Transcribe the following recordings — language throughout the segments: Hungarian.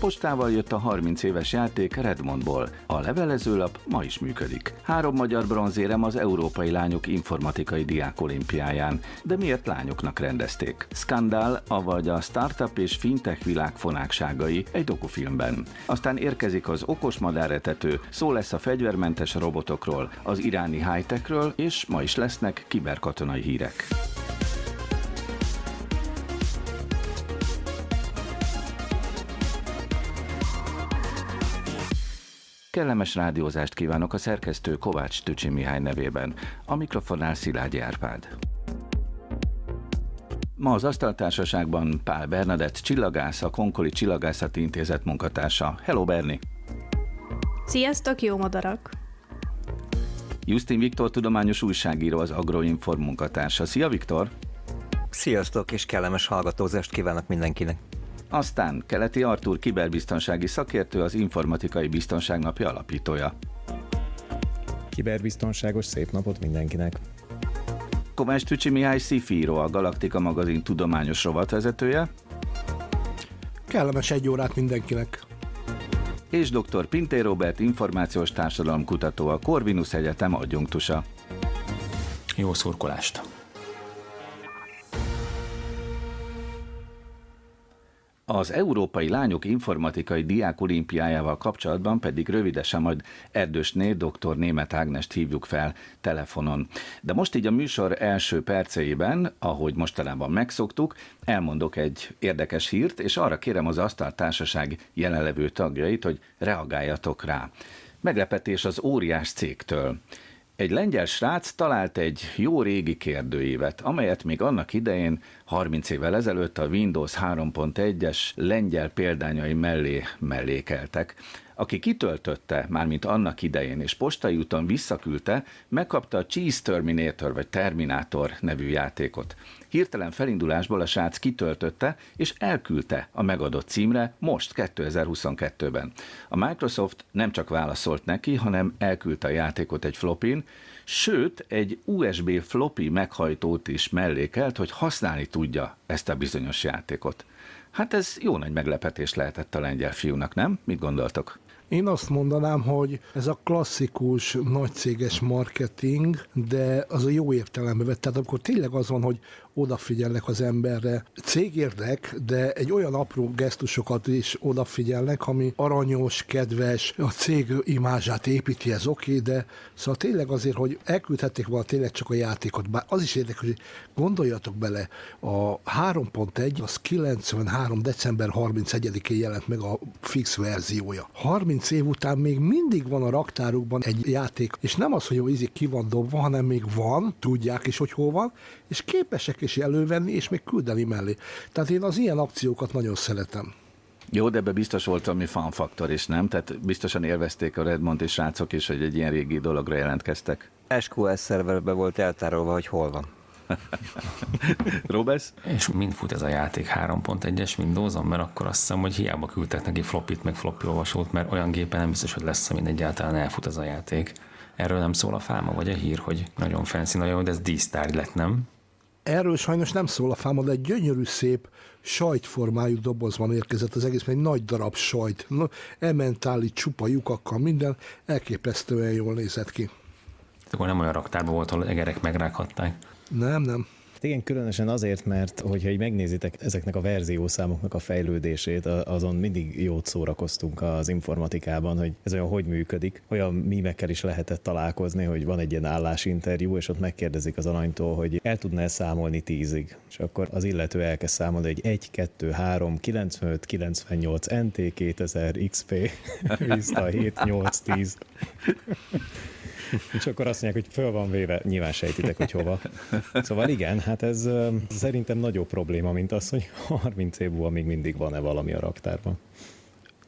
Postával jött a 30 éves játék Redmondból. A levelezőlap ma is működik. Három magyar bronzérem az Európai Lányok Informatikai Diák Olimpiáján. De miért lányoknak rendezték? Skandál, avagy a startup és fintech világ fonákságai egy dokufilmben. Aztán érkezik az okos madáretető, szó lesz a fegyvermentes robotokról, az iráni high-techről, és ma is lesznek kiberkatonai hírek. Kellemes rádiózást kívánok a szerkesztő Kovács Tücsi Mihály nevében, a mikrofonnál Szilágyi Árpád. Ma az asztaltársaságban Pál Bernadett csillagász, a Konkoli Csillagászati Intézet munkatársa. Hello Berni! Sziasztok, jó madarak! Justin Viktor tudományos újságíró, az Agroinform munkatársa. Szia Viktor! Sziasztok, és kellemes hallgatózást kívánok mindenkinek! Aztán Keleti Artúr kiberbiztonsági szakértő, az Informatikai Biztonság Napja alapítója. Kiberbiztonságos szép napot mindenkinek! Kovács Tücsi Mihály Szifíró, a Galaktika magazin tudományos rovatvezetője. Kellemes egy órát mindenkinek! És dr. Pinté Robert, információs társadalomkutató, a Corvinus Egyetem adjunktusa. Jó szurkolást! Az Európai Lányok Informatikai Diák Olimpiájával kapcsolatban pedig rövidesen majd Erdősné dr. Német Ágnest hívjuk fel telefonon. De most így a műsor első perceiben, ahogy mostanában megszoktuk, elmondok egy érdekes hírt, és arra kérem az asztaltársaság jelenlevő tagjait, hogy reagáljatok rá. Meglepetés az óriás cégtől. Egy lengyel srác talált egy jó régi kérdőívet, amelyet még annak idején 30 évvel ezelőtt a Windows 3.1-es lengyel példányai mellé mellékeltek. Aki kitöltötte, mármint annak idején, és postai úton visszaküldte, megkapta a Cheese Terminator vagy Terminator nevű játékot. Hirtelen felindulásból a srác kitöltötte és elküldte a megadott címre most 2022-ben. A Microsoft nem csak válaszolt neki, hanem elküldte a játékot egy flopin, sőt egy USB floppy meghajtót is mellékelt, hogy használni tudja ezt a bizonyos játékot. Hát ez jó nagy meglepetés lehetett a lengyel fiúnak, nem? Mit gondoltok? Én azt mondanám, hogy ez a klasszikus nagycéges marketing, de az a jó értelembe vett. Tehát akkor tényleg az van, hogy odafigyelnek az emberre. Cégérdek, de egy olyan apró gesztusokat is odafigyelnek, ami aranyos, kedves, a cég imázsát építi, ez oké, okay, de szóval tényleg azért, hogy elküldhették volna tényleg csak a játékot, bár az is érdekes, hogy gondoljatok bele, a 3.1 az 93. december 31-én jelent meg a fix verziója. 30 év után még mindig van a raktárukban egy játék, és nem az, hogy jó ízik ki van dobva, hanem még van, tudják is, hogy hol van, és képesek is elővenni, és még küldeni mellé. Tehát én az ilyen akciókat nagyon szeretem. Jó, de ebbe biztos volt valami fanfaktor is, nem? Tehát biztosan élvezték a Redmond és srácok is, hogy egy ilyen régi dologra jelentkeztek. SQS szerverbe volt eltárolva, hogy hol van. Robesz? És mind fut ez a játék 3.1-es Windows-on, mert akkor azt hiszem, hogy hiába küldtek neki flopit, meg floppy olvasót, mert olyan gépen nem biztos, hogy lesz, amin egyáltalán elfut ez a játék. Erről nem szól a fáma, vagy a hír, hogy nagyon fancy, nagyon, de ez dísztárgy lett, nem? Erről sajnos nem szól a fáma, de egy gyönyörű szép sajtformájú dobozban érkezett az egész, egy nagy darab sajt, ementáli csupa lyukakkal, minden elképesztően jól nézett ki. Akkor nem olyan raktárban volt, ahol egerek megrághatták. Nem, nem. Igen, különösen azért, mert hogyha így megnézitek ezeknek a verziószámoknak a fejlődését, azon mindig jót szórakoztunk az informatikában, hogy ez olyan hogy működik. Olyan mímekkel is lehetett találkozni, hogy van egy ilyen állásinterjú, és ott megkérdezik az alanytól, hogy el tudná számolni tízig. És akkor az illető elkezd számolni, hogy 1, 2, 3, 95, 98, NT 2000, XP, Vista 7, 8, 10. És akkor azt mondják, hogy föl van véve, nyilván sejtitek, hogy hova. Szóval igen, hát ez szerintem nagyobb probléma, mint az, hogy 30 év múlva még mindig van-e valami a raktárban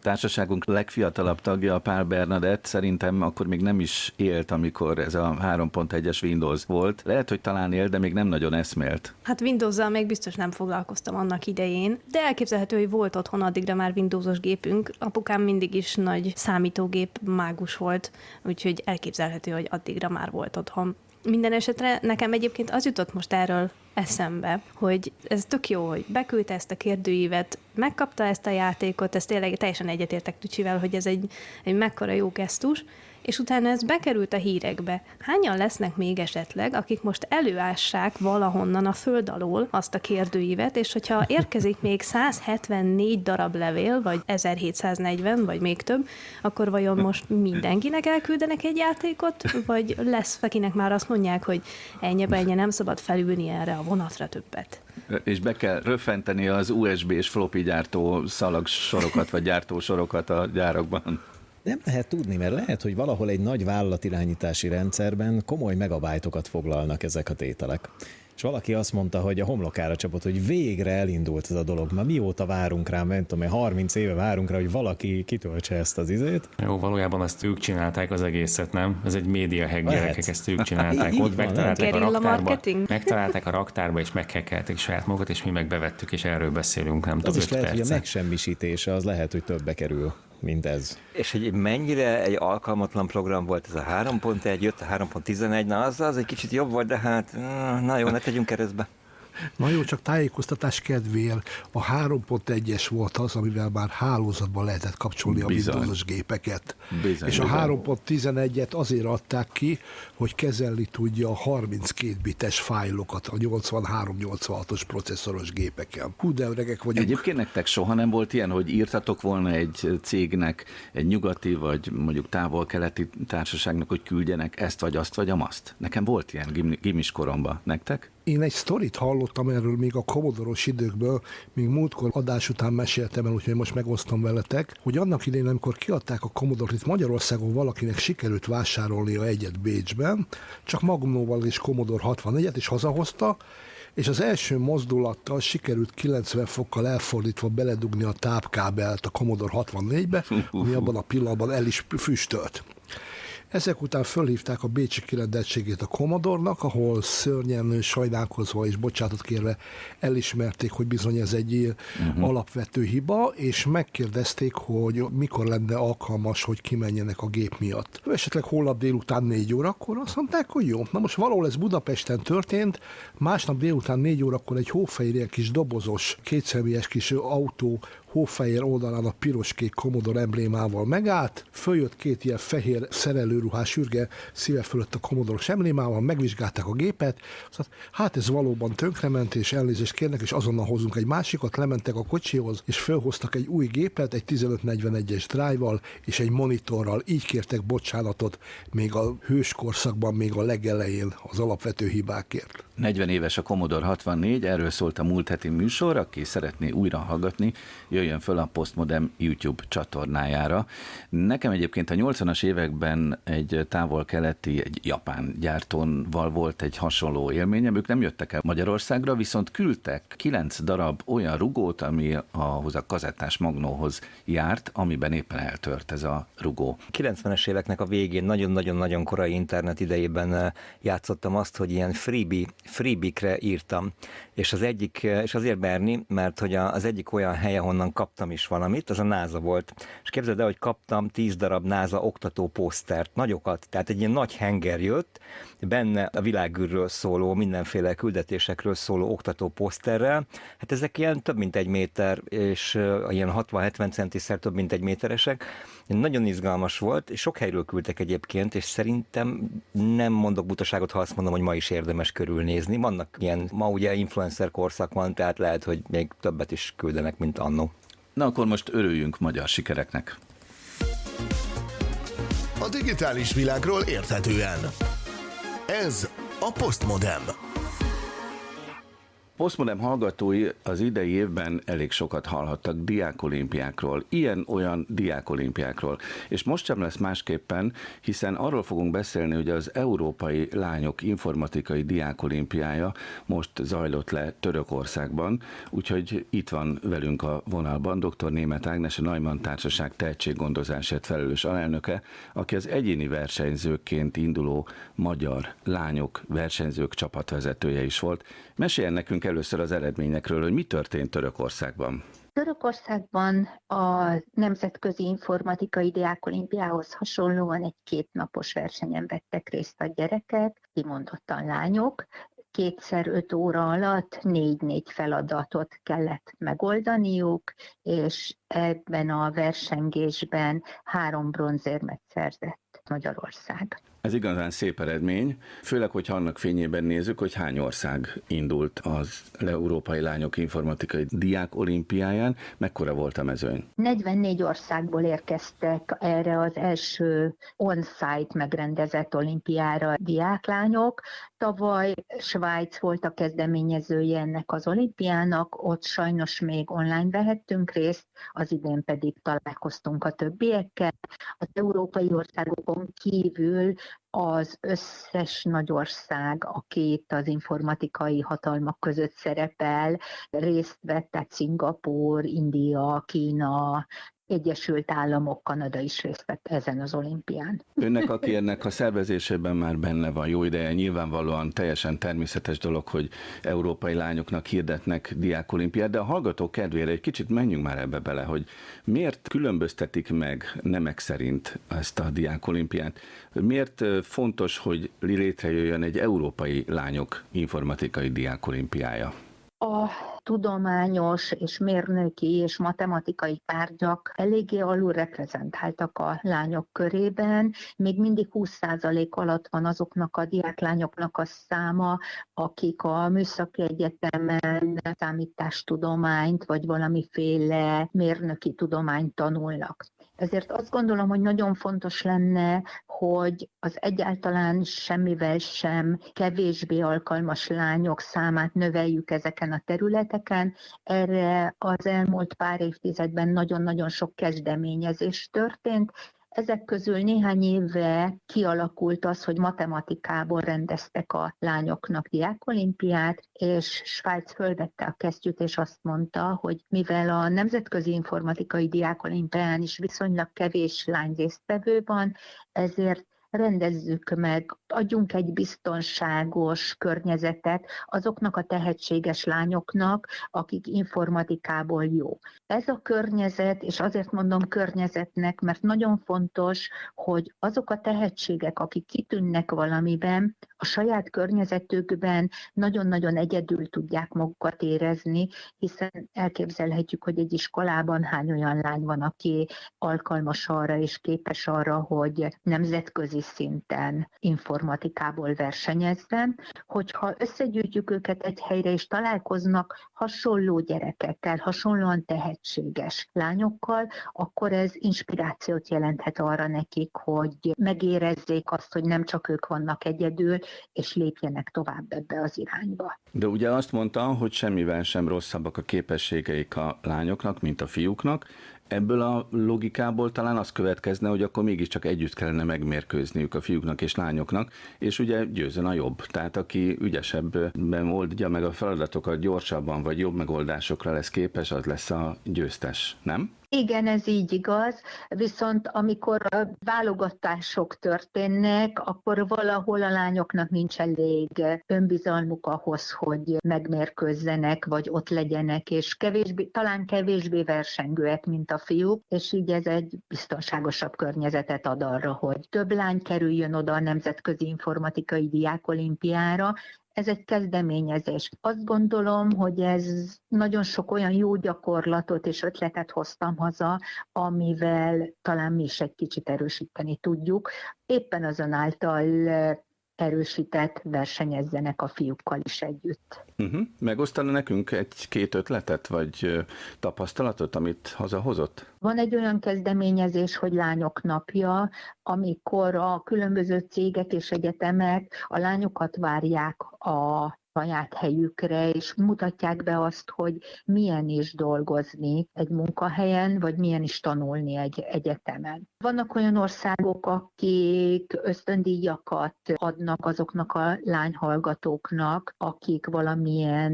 társaságunk legfiatalabb tagja, a Pál Bernadett, szerintem akkor még nem is élt, amikor ez a 3.1-es Windows volt. Lehet, hogy talán élt, de még nem nagyon eszmélt. Hát Windows-zal még biztos nem foglalkoztam annak idején, de elképzelhető, hogy volt otthon addigra már Windowsos gépünk. Apukám mindig is nagy számítógép mágus volt, úgyhogy elképzelhető, hogy addigra már volt otthon. Minden esetre nekem egyébként az jutott most erről eszembe, hogy ez tök jó, hogy beküldte ezt a kérdőívet, megkapta ezt a játékot, ez tényleg teljesen egyetértek Tücsivel, hogy ez egy, egy mekkora jó gesztus, és utána ez bekerült a hírekbe. Hányan lesznek még esetleg, akik most előássák valahonnan a föld alól azt a kérdőívet, és hogyha érkezik még 174 darab levél, vagy 1740, vagy még több, akkor vajon most mindenkinek elküldenek egy játékot, vagy lesz, akinek már azt mondják, hogy ennyi ennyi nem szabad felülni erre a vonatra többet? És be kell röffenteni az USB és floppy gyártó szalagsorokat, vagy gyártósorokat a gyárakban. Nem lehet tudni, mert lehet, hogy valahol egy nagy vállalatirányítási rendszerben komoly megabájtokat foglalnak ezek a tételek. És valaki azt mondta, hogy a homlokára csapott, hogy végre elindult ez a dolog. Ma mióta várunk rá, nem tudom, 30 éve várunk rá, hogy valaki kitöltse ezt az izét. Jó, valójában ezt ők csinálták az egészet, nem? Ez egy média hack gyerekek, ezt ők csinálták. Ott megtalálták a raktárba, megtalálták a raktárba, és meghekkelték saját magukat, és mi meg bevettük, és erről beszélünk, nem tudom, Az is lehet, percet. hogy a megsemmisítése az lehet, hogy többe kerül mint. És hogy mennyire egy alkalmatlan program volt ez a 3.1, jött a 3.11, na az, az egy kicsit jobb volt, de hát na jó, ne tegyünk keresztbe. Na jó, csak tájékoztatás kedvéért a 3.1-es volt az, amivel már hálózatban lehetett kapcsolni bizony. a Windows gépeket. Bizony, és a 3.11-et azért adták ki, hogy kezelni tudja a 32 bites fájlokat a 83-86-os processzoros gépeken. Hú, de öregek vagyunk. Egyébként nektek soha nem volt ilyen, hogy írtatok volna egy cégnek, egy nyugati vagy mondjuk távol-keleti társaságnak, hogy küldjenek ezt vagy azt vagy amazt? Nekem volt ilyen gimis koromban. Nektek? Én egy sztorit hallottam erről még a komodoros időkből, még múltkor adás után meséltem el, úgyhogy most megosztom veletek, hogy annak idején, amikor kiadták a Commodore, itt Magyarországon valakinek sikerült vásárolnia egyet Bécsben, csak Magnóval és Commodore 64-et is hazahozta, és az első mozdulattal sikerült 90 fokkal elfordítva beledugni a tápkábelt a Commodore 64-be, ami abban a pillanatban el is füstölt. Ezek után fölhívták a Bécsi kirendeltségét a Komodornak, ahol szörnyen sajnálkozva és bocsátot kérve elismerték, hogy bizony ez egy uh-huh. alapvető hiba, és megkérdezték, hogy mikor lenne alkalmas, hogy kimenjenek a gép miatt. Esetleg holnap délután négy órakor azt mondták, hogy jó. Na most valahol ez Budapesten történt, másnap délután négy órakor egy hófehér kis dobozos, kétszemélyes kis autó hófehér oldalán a piros-kék Commodore emblémával megállt, följött két ilyen fehér szerelőruhás ürge szíve fölött a Commodore emblémával, megvizsgálták a gépet, szóval, hát ez valóban tönkrement, és elnézést kérnek, és azonnal hozunk egy másikat, lementek a kocsihoz, és fölhoztak egy új gépet, egy 1541-es drive és egy monitorral, így kértek bocsánatot még a hőskorszakban, még a legelején az alapvető hibákért. 40 éves a Commodore 64, erről szólt a múlt heti műsor, aki szeretné újra hallgatni, jöjjön föl a Postmodem YouTube csatornájára. Nekem egyébként a 80-as években egy távol-keleti, egy japán gyártónval volt egy hasonló élményem. Ők nem jöttek el Magyarországra, viszont küldtek kilenc darab olyan rugót, ami ahhoz a kazettás magnóhoz járt, amiben éppen eltört ez a rugó. 90-es éveknek a végén, nagyon-nagyon-nagyon korai internet idejében eh, játszottam azt, hogy ilyen freebie, freebie-kre írtam. És az egyik, eh, és azért Berni, mert hogy az egyik olyan hely, ahonnan onnan kaptam is valamit, az a NASA volt. És képzeld el, hogy kaptam tíz darab NASA oktató posztert, nagyokat, tehát egy ilyen nagy henger jött, benne a világűrről szóló, mindenféle küldetésekről szóló oktató poszterrel. Hát ezek ilyen több mint egy méter, és ilyen 60-70 centiszer több mint egy méteresek. Nagyon izgalmas volt, és sok helyről küldtek egyébként, és szerintem nem mondok butaságot, ha azt mondom, hogy ma is érdemes körülnézni. Vannak ilyen, ma ugye influencer korszak van, tehát lehet, hogy még többet is küldenek, mint annó. Na akkor most örüljünk magyar sikereknek. A digitális világról érthetően. Ez a Postmodem. Postmodem hallgatói az idei évben elég sokat hallhattak diákolimpiákról, ilyen-olyan diákolimpiákról. És most sem lesz másképpen, hiszen arról fogunk beszélni, hogy az Európai Lányok Informatikai Diákolimpiája most zajlott le Törökországban, úgyhogy itt van velünk a vonalban dr. Német Ágnes, a Neumann Társaság tehetséggondozásért felelős alelnöke, aki az egyéni versenyzőként induló magyar lányok versenyzők csapatvezetője is volt. Meséljen nekünk először az eredményekről, hogy mi történt Törökországban. Törökországban a Nemzetközi Informatikai Diákolimpiához hasonlóan egy kétnapos versenyen vettek részt a gyerekek, kimondottan lányok, kétszer öt óra alatt négy-négy feladatot kellett megoldaniuk, és ebben a versengésben három bronzérmet szerzett Magyarország. Ez igazán szép eredmény, főleg, hogy annak fényében nézzük, hogy hány ország indult az Európai Lányok Informatikai Diák Olimpiáján, mekkora volt a mezőny? 44 országból érkeztek erre az első on-site megrendezett olimpiára diáklányok. Tavaly Svájc volt a kezdeményezője ennek az olimpiának, ott sajnos még online vehettünk részt, az idén pedig találkoztunk a többiekkel. Az európai országokon kívül az összes nagy ország, aki itt az informatikai hatalmak között szerepel, részt vett, tehát Szingapur, India, Kína, Egyesült Államok, Kanada is részt vett ezen az olimpián. Önnek, aki ennek a szervezésében már benne van jó ideje, nyilvánvalóan teljesen természetes dolog, hogy európai lányoknak hirdetnek diákolimpiát, de a hallgatók kedvére egy kicsit menjünk már ebbe bele, hogy miért különböztetik meg nemek szerint ezt a diákolimpiát? Miért fontos, hogy létrejöjjön egy európai lányok informatikai diákolimpiája? A tudományos és mérnöki és matematikai tárgyak eléggé alul reprezentáltak a lányok körében. Még mindig 20% alatt van azoknak a diáklányoknak a száma, akik a műszaki egyetemen számítástudományt vagy valamiféle mérnöki tudományt tanulnak. Ezért azt gondolom, hogy nagyon fontos lenne, hogy az egyáltalán semmivel sem kevésbé alkalmas lányok számát növeljük ezeken a területeken. Erre az elmúlt pár évtizedben nagyon-nagyon sok kezdeményezés történt, ezek közül néhány éve kialakult az, hogy matematikából rendeztek a lányoknak diákolimpiát, és Svájc fölvette a kesztyűt, és azt mondta, hogy mivel a Nemzetközi Informatikai Diákolimpián is viszonylag kevés lány résztvevő van, ezért rendezzük meg, adjunk egy biztonságos környezetet azoknak a tehetséges lányoknak, akik informatikából jó. Ez a környezet, és azért mondom környezetnek, mert nagyon fontos, hogy azok a tehetségek, akik kitűnnek valamiben, a saját környezetükben nagyon-nagyon egyedül tudják magukat érezni, hiszen elképzelhetjük, hogy egy iskolában hány olyan lány van, aki alkalmas arra és képes arra, hogy nemzetközi szinten informatikából versenyezzen, hogyha összegyűjtjük őket egy helyre és találkoznak hasonló gyerekekkel, hasonlóan tehetséges lányokkal, akkor ez inspirációt jelenthet arra nekik, hogy megérezzék azt, hogy nem csak ők vannak egyedül, és lépjenek tovább ebbe az irányba. De ugye azt mondta, hogy semmivel sem rosszabbak a képességeik a lányoknak, mint a fiúknak, Ebből a logikából talán az következne, hogy akkor mégiscsak együtt kellene megmérkőzniük a fiúknak és lányoknak, és ugye győzön a jobb. Tehát aki ügyesebben oldja meg a feladatokat gyorsabban, vagy jobb megoldásokra lesz képes, az lesz a győztes, nem? Igen, ez így igaz, viszont amikor a válogatások történnek, akkor valahol a lányoknak nincs elég önbizalmuk ahhoz, hogy megmérkőzzenek, vagy ott legyenek, és kevésbé, talán kevésbé versengőek, mint a fiúk, és így ez egy biztonságosabb környezetet ad arra, hogy több lány kerüljön oda a Nemzetközi Informatikai Diákolimpiára, ez egy kezdeményezés. Azt gondolom, hogy ez nagyon sok olyan jó gyakorlatot és ötletet hoztam haza, amivel talán mi is egy kicsit erősíteni tudjuk. Éppen azonáltal erősített versenyezzenek a fiúkkal is együtt. Uh-huh. Megosztana nekünk egy-két ötletet, vagy tapasztalatot, amit hazahozott? Van egy olyan kezdeményezés, hogy Lányok Napja, amikor a különböző cégek és egyetemek a lányokat várják a saját helyükre, és mutatják be azt, hogy milyen is dolgozni egy munkahelyen, vagy milyen is tanulni egy egyetemen. Vannak olyan országok, akik ösztöndíjakat adnak azoknak a lányhallgatóknak, akik valamilyen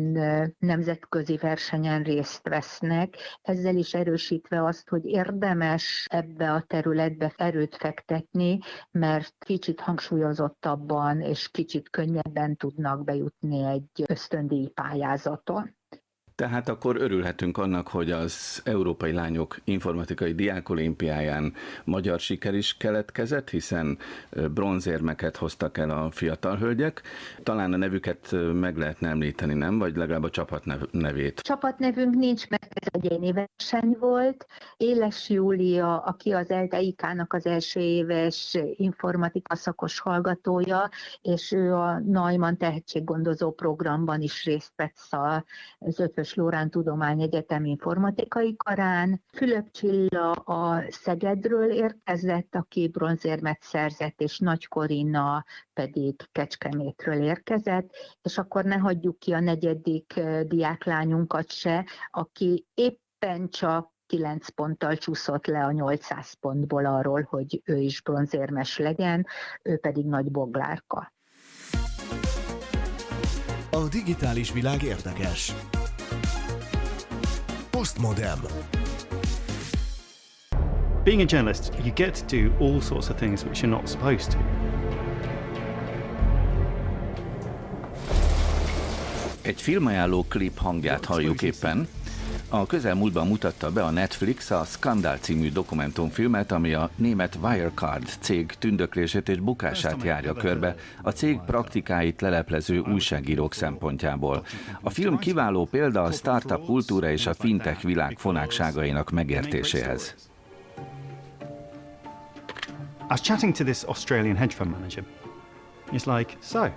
nemzetközi versenyen részt vesznek, ezzel is erősítve azt, hogy érdemes ebbe a területbe erőt fektetni, mert kicsit hangsúlyozottabban és kicsit könnyebben tudnak bejutni egy ösztöndíj pályázaton. Tehát akkor örülhetünk annak, hogy az Európai Lányok Informatikai Diákolimpiáján magyar siker is keletkezett, hiszen bronzérmeket hoztak el a fiatal hölgyek. Talán a nevüket meg lehetne említeni, nem? Vagy legalább a csapat nevét. Csapatnevünk nincs, mert ez egyéni verseny volt. Éles Júlia, aki az LTIK-nak az első éves informatika szakos hallgatója, és ő a Neumann tehetséggondozó programban is részt vett az Ötvös Lórán Tudományegyetem informatikai karán. Fülöp Csilla a Szegedről érkezett, aki bronzérmet szerzett, és Nagy Korina pedig Kecskemétről érkezett, és akkor ne hagyjuk ki a negyedik diáklányunkat se, aki éppen csak 9 ponttal csúszott le a 800 pontból arról, hogy ő is bronzérmes legyen, ő pedig Nagy Boglárka. A digitális világ érdekes. Postmodem. Being a journalist, you get to do all sorts of things which you're not supposed to. Egy filmajánló klip hangját halljuk éppen. A közelmúltban mutatta be a Netflix a Skandal című dokumentumfilmet, ami a német Wirecard cég tündöklését és bukását járja körbe, a cég praktikáit leleplező újságírók szempontjából. A film kiváló példa a startup kultúra és a fintech világ fonákságainak megértéséhez. I was chatting to this Australian hedge fund manager. He's like, so,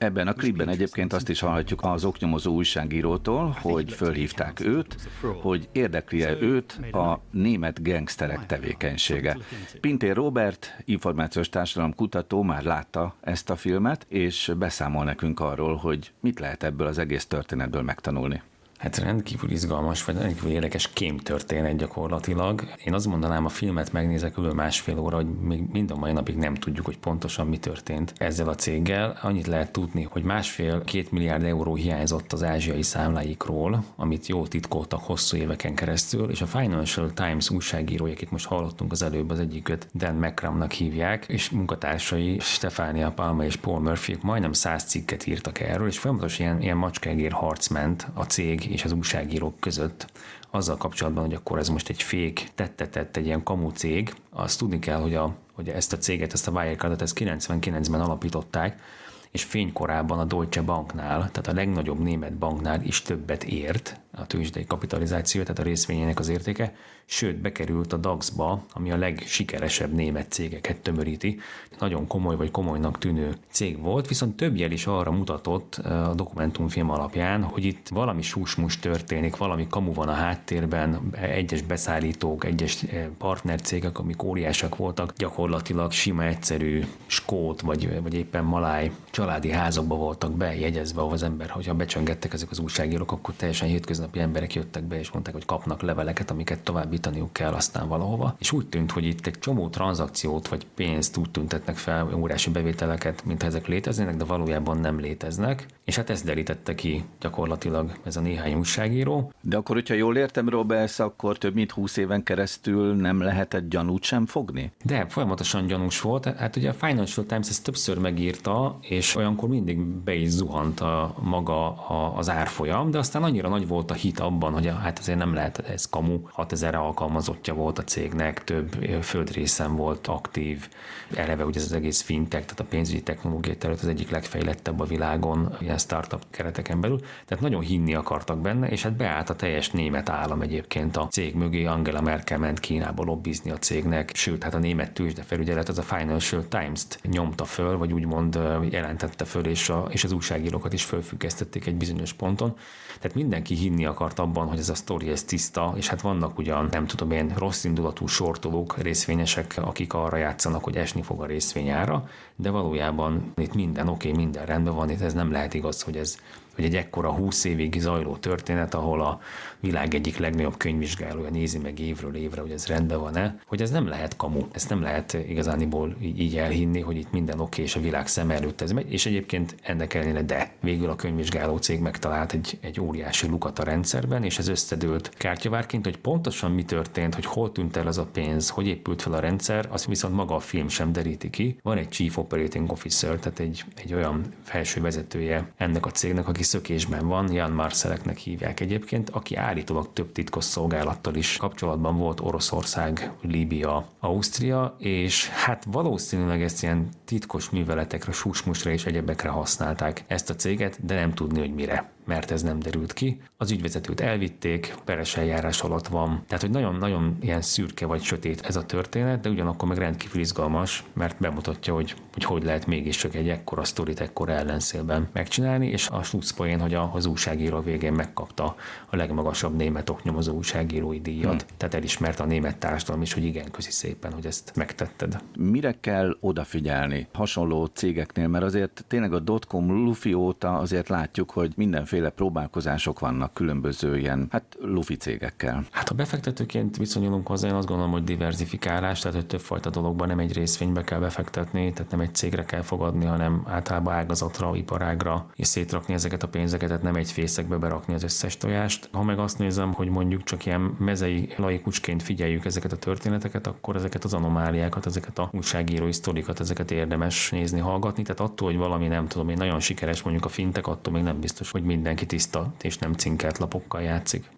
Ebben a klipben egyébként azt is hallhatjuk az oknyomozó újságírótól, hogy fölhívták őt, hogy érdekli-e őt a német gangsterek tevékenysége. Pintér Robert, információs társadalom kutató már látta ezt a filmet, és beszámol nekünk arról, hogy mit lehet ebből az egész történetből megtanulni. Hát rendkívül izgalmas, vagy rendkívül érdekes kém történet gyakorlatilag. Én azt mondanám, a filmet megnézek kb. másfél óra, hogy még mind a mai napig nem tudjuk, hogy pontosan mi történt ezzel a céggel. Annyit lehet tudni, hogy másfél-két milliárd euró hiányzott az ázsiai számláikról, amit jó titkoltak hosszú éveken keresztül, és a Financial Times újságírói, akit most hallottunk az előbb, az egyiket Dan McCramnak hívják, és munkatársai Stefania Palma és Paul Murphy majdnem száz cikket írtak erről, és folyamatosan ilyen, ilyen macskegér harc ment a cég és az újságírók között. Azzal kapcsolatban, hogy akkor ez most egy fék, tette-tett egy ilyen kamu cég, azt tudni kell, hogy, a, hogy ezt a céget, ezt a Wirecardot, ezt 99-ben alapították, és fénykorában a Deutsche Banknál, tehát a legnagyobb német banknál is többet ért a tőzsdei kapitalizáció, tehát a részvényének az értéke, sőt bekerült a DAX-ba, ami a legsikeresebb német cégeket tömöríti. Nagyon komoly vagy komolynak tűnő cég volt, viszont több jel is arra mutatott a dokumentumfilm alapján, hogy itt valami susmus történik, valami kamu van a háttérben, egyes beszállítók, egyes partnercégek, amik óriásak voltak, gyakorlatilag sima, egyszerű skót vagy, vagy éppen maláj családi házakba voltak bejegyezve, ahol az ember, hogyha becsöngettek ezek az újságírók, akkor teljesen hétköznapi emberek jöttek be, és mondták, hogy kapnak leveleket, amiket továbbítaniuk kell aztán valahova. És úgy tűnt, hogy itt egy csomó tranzakciót vagy pénzt úgy tüntetnek fel, óriási bevételeket, mintha ezek léteznének, de valójában nem léteznek. És hát ezt derítette ki gyakorlatilag ez a néhány újságíró. De akkor, hogyha jól értem, Roberts, akkor több mint 20 éven keresztül nem lehetett gyanút sem fogni? De folyamatosan gyanús volt. Hát ugye a Financial Times ezt többször megírta, és olyankor mindig be is zuhant a maga a, az árfolyam, de aztán annyira nagy volt a hit abban, hogy hát azért nem lehet ez kamu. 6000 alkalmazottja volt a cégnek, több földrészen volt aktív, eleve ugye ez az egész fintech, tehát a pénzügyi technológiai terület az egyik legfejlettebb a világon, ilyen startup kereteken belül, tehát nagyon hinni akartak benne, és hát beállt a teljes német állam egyébként a cég mögé, Angela Merkel ment Kínába lobbizni a cégnek, sőt, hát a német tőzsde felügyelet az a Financial Times-t nyomta föl, vagy úgymond jelent jelentette föl, és, a, és az újságírókat is fölfüggesztették egy bizonyos ponton. Tehát mindenki hinni akart abban, hogy ez a sztori ez tiszta, és hát vannak ugyan, nem tudom én, rossz indulatú sortolók, részvényesek, akik arra játszanak, hogy esni fog a részvényára, de valójában itt minden oké, okay, minden rendben van, itt ez nem lehet igaz, hogy ez hogy egy ekkora 20 évig zajló történet, ahol a világ egyik legnagyobb könyvvizsgálója nézi meg évről évre, hogy ez rendben van-e, hogy ez nem lehet kamu, ezt nem lehet igazániból így elhinni, hogy itt minden oké, és a világ szem előtt ez megy, és egyébként ennek ellenére de végül a könyvvizsgáló cég megtalált egy, egy óriási lukat a rendszerben, és ez összedőlt kártyavárként, hogy pontosan mi történt, hogy hol tűnt el az a pénz, hogy épült fel a rendszer, azt viszont maga a film sem deríti ki. Van egy Chief Operating Officer, tehát egy, egy olyan felső vezetője ennek a cégnek, aki szökésben van, Jan Marceleknek hívják egyébként, aki állítólag több titkos szolgálattal is kapcsolatban volt Oroszország, Líbia, Ausztria, és hát valószínűleg ezt ilyen titkos műveletekre, susmusra és egyebekre használták ezt a céget, de nem tudni, hogy mire mert ez nem derült ki. Az ügyvezetőt elvitték, peres eljárás alatt van. Tehát, hogy nagyon-nagyon ilyen szürke vagy sötét ez a történet, de ugyanakkor meg rendkívül izgalmas, mert bemutatja, hogy hogy, hogy lehet mégis csak egy ekkora sztorit ekkora ellenszélben megcsinálni, és a slusszpoén, hogy az újságíró végén megkapta a legmagasabb német oknyomozó újságírói díjat. Hmm. Tehát elismerte a német társadalom is, hogy igen, közi szépen, hogy ezt megtetted. Mire kell odafigyelni hasonló cégeknél, mert azért tényleg a dotcom lufi óta azért látjuk, hogy mindenféle mindenféle próbálkozások vannak különböző ilyen, hát lufi cégekkel. Hát ha befektetőként viszonyulunk hozzá, én azt gondolom, hogy diversifikálás, tehát hogy többfajta dologban nem egy részvénybe kell befektetni, tehát nem egy cégre kell fogadni, hanem általában ágazatra, iparágra, és szétrakni ezeket a pénzeket, tehát nem egy fészekbe berakni az összes tojást. Ha meg azt nézem, hogy mondjuk csak ilyen mezei laikusként figyeljük ezeket a történeteket, akkor ezeket az anomáliákat, ezeket a újságírói sztorikat, ezeket érdemes nézni, hallgatni. Tehát attól, hogy valami nem tudom, én nagyon sikeres mondjuk a fintek, attól még nem biztos, hogy minden mindenki tiszta és nem cinkelt lapokkal játszik.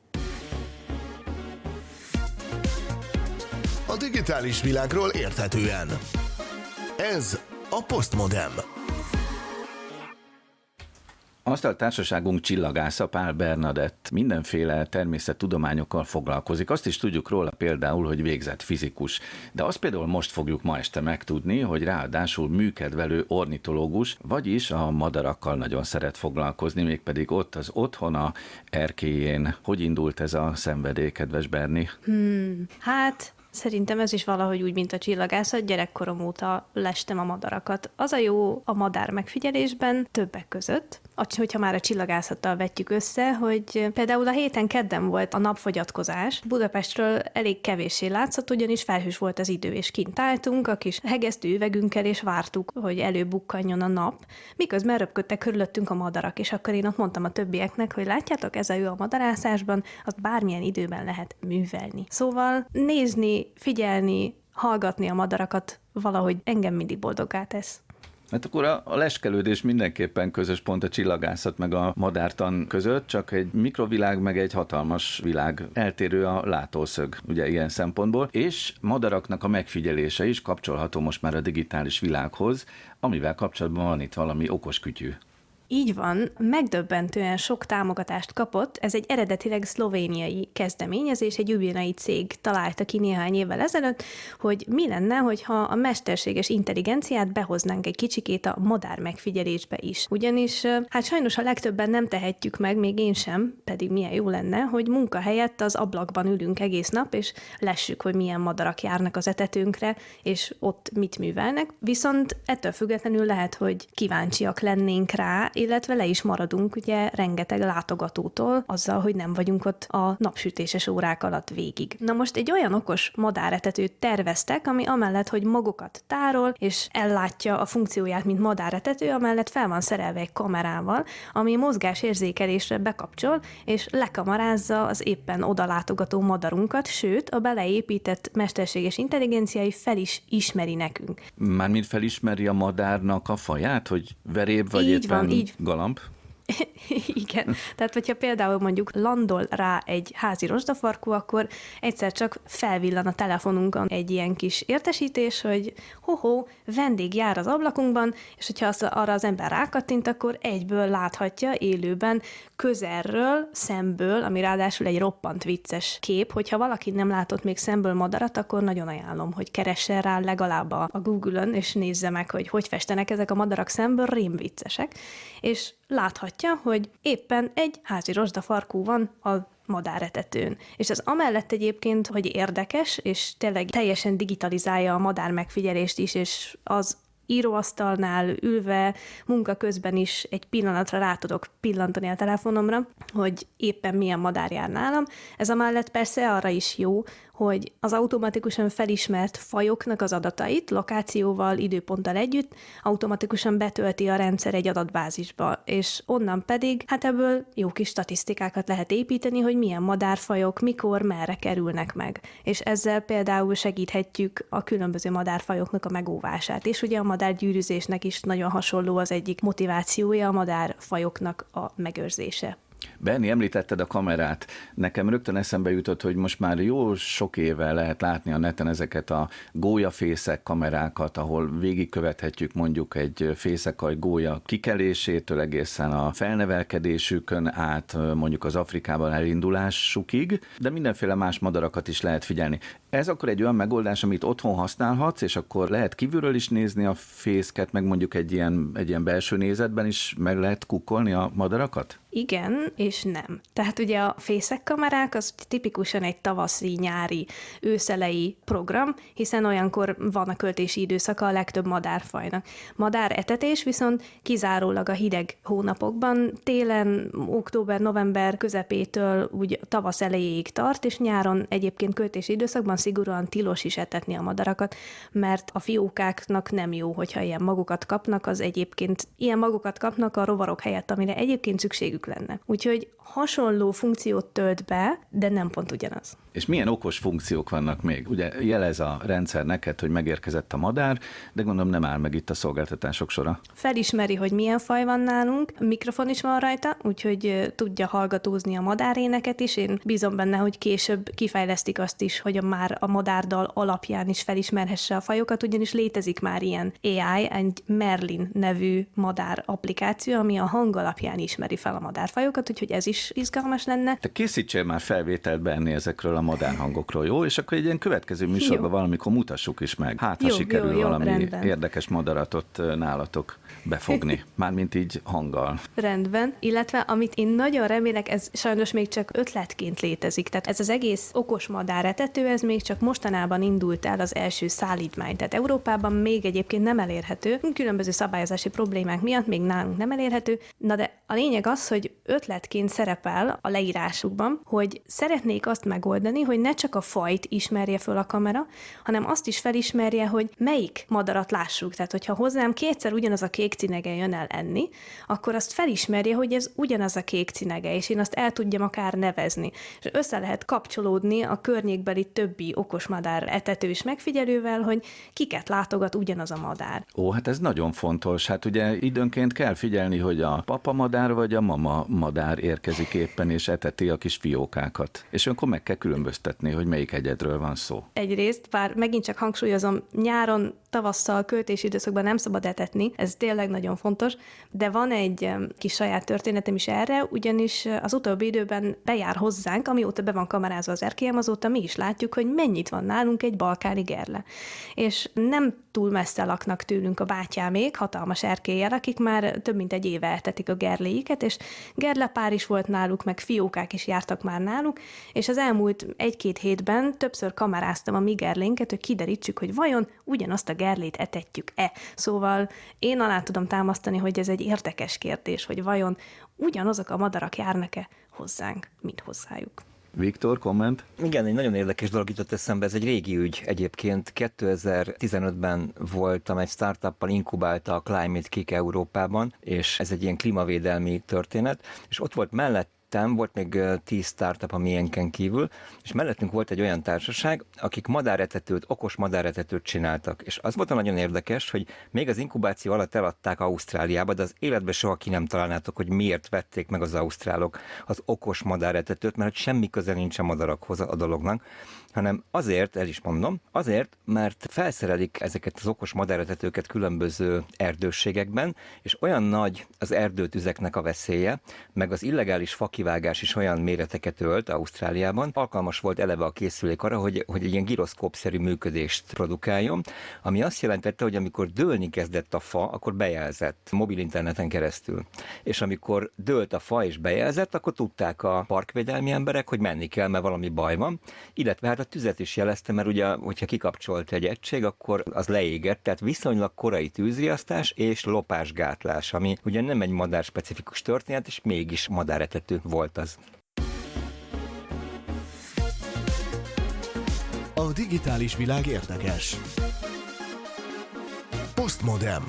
A digitális világról érthetően. Ez a Postmodem. Társaságunk csillagásza Pál Bernadett mindenféle természettudományokkal foglalkozik. Azt is tudjuk róla például, hogy végzett fizikus. De azt például most fogjuk ma este megtudni, hogy ráadásul műkedvelő ornitológus, vagyis a madarakkal nagyon szeret foglalkozni, mégpedig ott az otthona erkéjén. Hogy indult ez a szenvedély, kedves Berni? Hmm, hát Szerintem ez is valahogy úgy, mint a csillagászat, gyerekkorom óta lestem a madarakat. Az a jó a madár megfigyelésben többek között, hogyha már a csillagászattal vetjük össze, hogy például a héten kedden volt a napfogyatkozás. Budapestről elég kevéssé látszott, ugyanis felhős volt az idő, és kint álltunk a kis hegesztő üvegünkkel, és vártuk, hogy előbukkanjon a nap, miközben röpködtek körülöttünk a madarak, és akkor én ott mondtam a többieknek, hogy látjátok, ez a jó a madarászásban, azt bármilyen időben lehet művelni. Szóval nézni, figyelni, hallgatni a madarakat valahogy engem mindig boldoggá tesz. Hát akkor a, a leskelődés mindenképpen közös pont a csillagászat meg a madártan között, csak egy mikrovilág meg egy hatalmas világ. Eltérő a látószög, ugye ilyen szempontból, és madaraknak a megfigyelése is kapcsolható most már a digitális világhoz, amivel kapcsolatban van itt valami okos kütyű. Így van, megdöbbentően sok támogatást kapott, ez egy eredetileg szlovéniai kezdeményezés, egy ubinai cég találta ki néhány évvel ezelőtt, hogy mi lenne, hogyha a mesterséges intelligenciát behoznánk egy kicsikét a madár megfigyelésbe is. Ugyanis hát sajnos a legtöbben nem tehetjük meg, még én sem, pedig milyen jó lenne, hogy munka helyett az ablakban ülünk egész nap, és lessük, hogy milyen madarak járnak az etetünkre, és ott mit művelnek. Viszont ettől függetlenül lehet, hogy kíváncsiak lennénk rá, illetve le is maradunk ugye rengeteg látogatótól azzal, hogy nem vagyunk ott a napsütéses órák alatt végig. Na most egy olyan okos madáretetőt terveztek, ami amellett, hogy magokat tárol, és ellátja a funkcióját, mint madáretető, amellett fel van szerelve egy kamerával, ami mozgás érzékelésre bekapcsol, és lekamarázza az éppen oda látogató madarunkat, sőt, a beleépített mesterséges intelligenciai fel is ismeri nekünk. Mármint felismeri a madárnak a faját, hogy veréb vagy így éppen van, így Golomb. Igen. Tehát, hogyha például mondjuk landol rá egy házi rozsdafarkú, akkor egyszer csak felvillan a telefonunkon egy ilyen kis értesítés, hogy hoho, vendég jár az ablakunkban, és hogyha az, arra az ember rákattint, akkor egyből láthatja élőben közelről, szemből, ami ráadásul egy roppant vicces kép, hogyha valaki nem látott még szemből madarat, akkor nagyon ajánlom, hogy keressen rá legalább a, Google-ön, és nézze meg, hogy hogy festenek ezek a madarak szemből, rém viccesek, és láthatja, hogy éppen egy házi rozsdafarkú van a madáretetőn. És ez amellett egyébként, hogy érdekes, és tényleg teljesen digitalizálja a madár megfigyelést is, és az íróasztalnál ülve, munka közben is egy pillanatra rá tudok pillantani a telefonomra, hogy éppen milyen madár jár nálam. Ez a mellett persze arra is jó, hogy az automatikusan felismert fajoknak az adatait lokációval, időponttal együtt automatikusan betölti a rendszer egy adatbázisba, és onnan pedig, hát ebből jó kis statisztikákat lehet építeni, hogy milyen madárfajok mikor, merre kerülnek meg. És ezzel például segíthetjük a különböző madárfajoknak a megóvását. És ugye a madárgyűrűzésnek is nagyon hasonló az egyik motivációja a madárfajoknak a megőrzése. Benni, említetted a kamerát. Nekem rögtön eszembe jutott, hogy most már jó sok éve lehet látni a neten ezeket a gólyafészek kamerákat, ahol végigkövethetjük mondjuk egy fészekaj gólya kikelésétől egészen a felnevelkedésükön át mondjuk az Afrikában elindulásukig, de mindenféle más madarakat is lehet figyelni. Ez akkor egy olyan megoldás, amit otthon használhatsz, és akkor lehet kívülről is nézni a fészket, meg mondjuk egy ilyen, egy ilyen belső nézetben is meg lehet kukkolni a madarakat? Igen, és nem. Tehát ugye a fészekkamerák az tipikusan egy tavaszi, nyári, őszelei program, hiszen olyankor van a költési időszaka a legtöbb madárfajnak. Madár etetés viszont kizárólag a hideg hónapokban, télen, október-november közepétől úgy tavasz elejéig tart, és nyáron egyébként költési időszakban szigorúan tilos is etetni a madarakat, mert a fiókáknak nem jó, hogyha ilyen magukat kapnak, az egyébként ilyen magukat kapnak a rovarok helyett, amire egyébként szükségük lenne. Úgyhogy hasonló funkciót tölt be, de nem pont ugyanaz. És milyen okos funkciók vannak még? Ugye jelez a rendszer neked, hogy megérkezett a madár, de gondolom nem áll meg itt a szolgáltatások sora. Felismeri, hogy milyen faj van nálunk, mikrofon is van rajta, úgyhogy tudja hallgatózni a madáréneket is. Én bízom benne, hogy később kifejlesztik azt is, hogy a már a madárdal alapján is felismerhesse a fajokat, ugyanis létezik már ilyen AI, egy Merlin nevű madár applikáció, ami a hang alapján ismeri fel a madárfajokat, úgyhogy ez is izgalmas lenne. Te készítsél már felvételt benni ezekről a madárhangokról, jó? És akkor egy ilyen következő műsorban jó. valamikor mutassuk is meg. Hát, ha jó, sikerül jó, jó, valami rendben. érdekes madaratot nálatok befogni, mármint így hanggal. Rendben, illetve amit én nagyon remélek, ez sajnos még csak ötletként létezik. Tehát ez az egész okos madáretető, ez még csak mostanában indult el az első szállítmány. Tehát Európában még egyébként nem elérhető, különböző szabályozási problémák miatt még nálunk nem elérhető. Na de a lényeg az, hogy ötletként szerepel a leírásukban, hogy szeretnék azt megoldani, hogy ne csak a fajt ismerje föl a kamera, hanem azt is felismerje, hogy melyik madarat lássuk. Tehát, hogyha hozzám kétszer ugyanaz a kék cinege jön el enni, akkor azt felismerje, hogy ez ugyanaz a kék cinege, és én azt el tudjam akár nevezni. És össze lehet kapcsolódni a környékbeli többi okos madár etetős megfigyelővel, hogy kiket látogat ugyanaz a madár. Ó, hát ez nagyon fontos. Hát ugye időnként kell figyelni, hogy a papa madár vagy a mama madár érkezik éppen, és eteti a kis fiókákat. És akkor meg kell különböztetni, hogy melyik egyedről van szó. Egyrészt, bár megint csak hangsúlyozom, nyáron, tavasszal, költési időszakban nem szabad etetni, ez tényleg nagyon fontos, de van egy kis saját történetem is erre, ugyanis az utóbbi időben bejár hozzánk, amióta be van kamerázva az erkélyem, azóta mi is látjuk, hogy mennyit van nálunk egy balkáni gerle. És nem túl messze laknak tőlünk a bátyámék, hatalmas erkélyel, akik már több mint egy éve eltetik a gerléiket, és gerlepár is volt náluk, meg fiókák is jártak már náluk, és az elmúlt egy-két hétben többször kameráztam a mi gerlénket, hogy kiderítsük, hogy vajon ugyanazt a gerlét etetjük-e. Szóval én alá tudom támasztani, hogy ez egy érdekes kérdés, hogy vajon ugyanazok a madarak járnak-e hozzánk, mint hozzájuk. Viktor, komment? Igen, egy nagyon érdekes dolog jutott eszembe, ez egy régi ügy egyébként. 2015-ben voltam egy startuppal, inkubálta a Climate Kick Európában, és ez egy ilyen klímavédelmi történet, és ott volt mellett mellettem volt még tíz startup a miénken kívül, és mellettünk volt egy olyan társaság, akik madáretetőt, okos madáretetőt csináltak. És az volt a nagyon érdekes, hogy még az inkubáció alatt eladták Ausztráliába, de az életben soha ki nem találnátok, hogy miért vették meg az ausztrálok az okos madáretetőt, mert semmi köze nincs a madarakhoz a dolognak hanem azért, el is mondom, azért, mert felszerelik ezeket az okos madáretetőket különböző erdősségekben, és olyan nagy az erdőtüzeknek a veszélye, meg az illegális fakivágás is olyan méreteket ölt Ausztráliában, alkalmas volt eleve a készülék arra, hogy, hogy egy ilyen giroszkópszerű működést produkáljon, ami azt jelentette, hogy amikor dőlni kezdett a fa, akkor bejelzett mobil interneten keresztül. És amikor dőlt a fa és bejelzett, akkor tudták a parkvédelmi emberek, hogy menni kell, mert valami baj van, illetve hát a tüzet is jelezte, mert ugye, hogyha kikapcsolt egy egység, akkor az leégett, tehát viszonylag korai tűzriasztás és lopásgátlás, ami ugye nem egy madár specifikus történet, és mégis madáretető volt az. A digitális világ érdekes. Postmodem.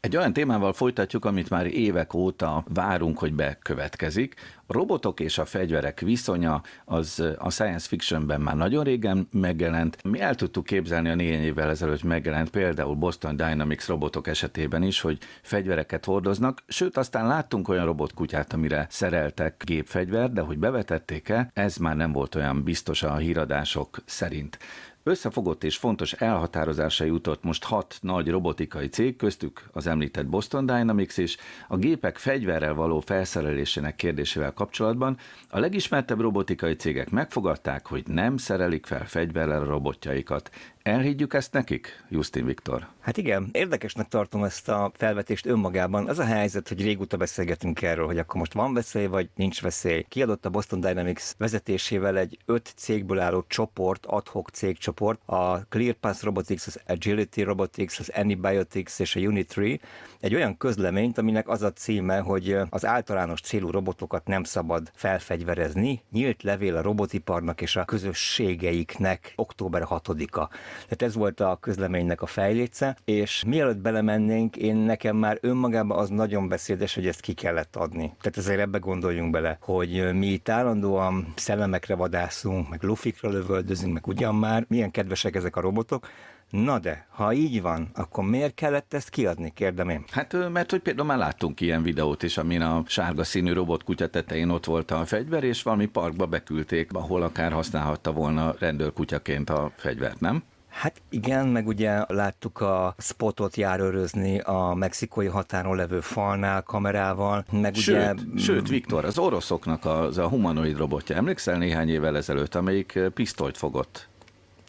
Egy olyan témával folytatjuk, amit már évek óta várunk, hogy bekövetkezik. A robotok és a fegyverek viszonya az a science fictionben már nagyon régen megjelent. Mi el tudtuk képzelni a néhány évvel ezelőtt megjelent például Boston Dynamics robotok esetében is, hogy fegyvereket hordoznak, sőt aztán láttunk olyan robotkutyát, amire szereltek gépfegyvert, de hogy bevetették-e, ez már nem volt olyan biztos a híradások szerint. Összefogott és fontos elhatározásra jutott most hat nagy robotikai cég, köztük az említett Boston Dynamics is, a gépek fegyverrel való felszerelésének kérdésével kapcsolatban a legismertebb robotikai cégek megfogadták, hogy nem szerelik fel fegyverrel a robotjaikat. Elhiggyük ezt nekik, Justin Viktor? Hát igen, érdekesnek tartom ezt a felvetést önmagában. Az a helyzet, hogy régóta beszélgetünk erről, hogy akkor most van veszély, vagy nincs veszély. Kiadott a Boston Dynamics vezetésével egy öt cégből álló csoport, adhok cégcsoport, a ClearPass Robotics, az Agility Robotics, az Antibiotics és a Unitry, egy olyan közleményt, aminek az a címe, hogy az általános célú robotokat nem szabad felfegyverezni. Nyílt levél a robotiparnak és a közösségeiknek október 6-a. Tehát ez volt a közleménynek a fejléce, és mielőtt belemennénk, én nekem már önmagában az nagyon beszédes, hogy ezt ki kellett adni. Tehát ezért ebbe gondoljunk bele, hogy mi itt állandóan szellemekre vadászunk, meg lufikra lövöldözünk, meg ugyan már, milyen kedvesek ezek a robotok, Na de, ha így van, akkor miért kellett ezt kiadni, kérdem én? Hát mert hogy például már láttunk ilyen videót is, amin a sárga színű robotkutya tetején ott volt a fegyver, és valami parkba beküldték, ahol akár használhatta volna rendőrkutyaként a fegyvert, nem? Hát igen, meg ugye láttuk a spotot járőrözni a mexikói határon levő falnál kamerával, meg sőt, ugye... Sőt, Viktor, az oroszoknak az a humanoid robotja, emlékszel néhány évvel ezelőtt, amelyik pisztolyt fogott?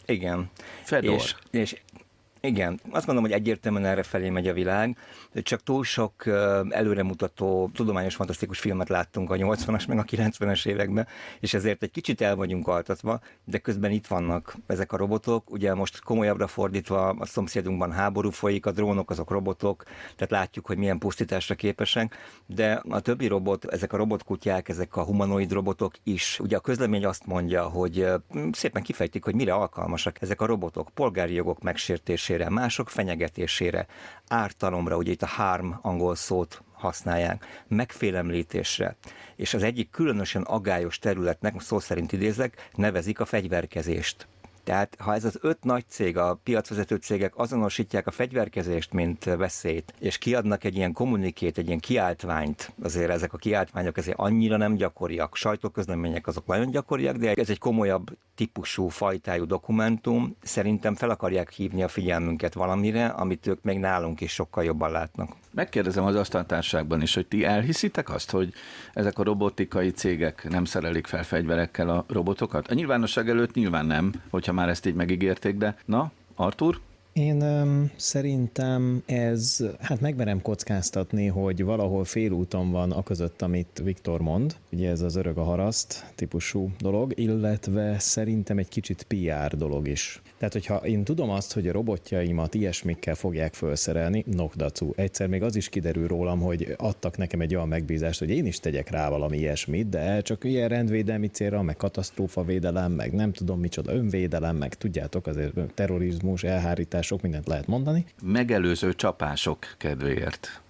Igen. Fedor. És, és igen, azt gondolom, hogy egyértelműen erre felé megy a világ, csak túl sok előremutató, tudományos, fantasztikus filmet láttunk a 80-as meg a 90-es években, és ezért egy kicsit el vagyunk altatva, de közben itt vannak ezek a robotok. Ugye most komolyabbra fordítva a szomszédunkban háború folyik, a drónok azok robotok, tehát látjuk, hogy milyen pusztításra képesek, de a többi robot, ezek a robotkutyák, ezek a humanoid robotok is. Ugye a közlemény azt mondja, hogy szépen kifejtik, hogy mire alkalmasak ezek a robotok, polgári jogok megsértésére, megölésére, mások fenyegetésére, ártalomra, ugye itt a harm angol szót használják, megfélemlítésre, és az egyik különösen agályos területnek, szó szerint idézek, nevezik a fegyverkezést. Tehát ha ez az öt nagy cég, a piacvezető cégek azonosítják a fegyverkezést, mint veszélyt, és kiadnak egy ilyen kommunikét, egy ilyen kiáltványt, azért ezek a kiáltványok ezért annyira nem gyakoriak. Sajtóközlemények azok nagyon gyakoriak, de ez egy komolyabb típusú, fajtájú dokumentum. Szerintem fel akarják hívni a figyelmünket valamire, amit ők még nálunk is sokkal jobban látnak. Megkérdezem az asztaltárságban is, hogy ti elhiszitek azt, hogy ezek a robotikai cégek nem szerelik fel fegyverekkel a robotokat? A nyilvánosság előtt nyilván nem, hogyha már ezt így megígérték, de na, Artur? Én um, szerintem ez, hát megmerem kockáztatni, hogy valahol félúton van a között, amit Viktor mond, ugye ez az örök a haraszt típusú dolog, illetve szerintem egy kicsit PR dolog is. Tehát, hogyha én tudom azt, hogy a robotjaimat ilyesmikkel fogják felszerelni, nokdacu. Egyszer még az is kiderül rólam, hogy adtak nekem egy olyan megbízást, hogy én is tegyek rá valami ilyesmit, de csak ilyen rendvédelmi célra, meg katasztrófavédelem, meg nem tudom micsoda önvédelem, meg tudjátok, azért terrorizmus, elhárítások, mindent lehet mondani. Megelőző csapások kedvéért.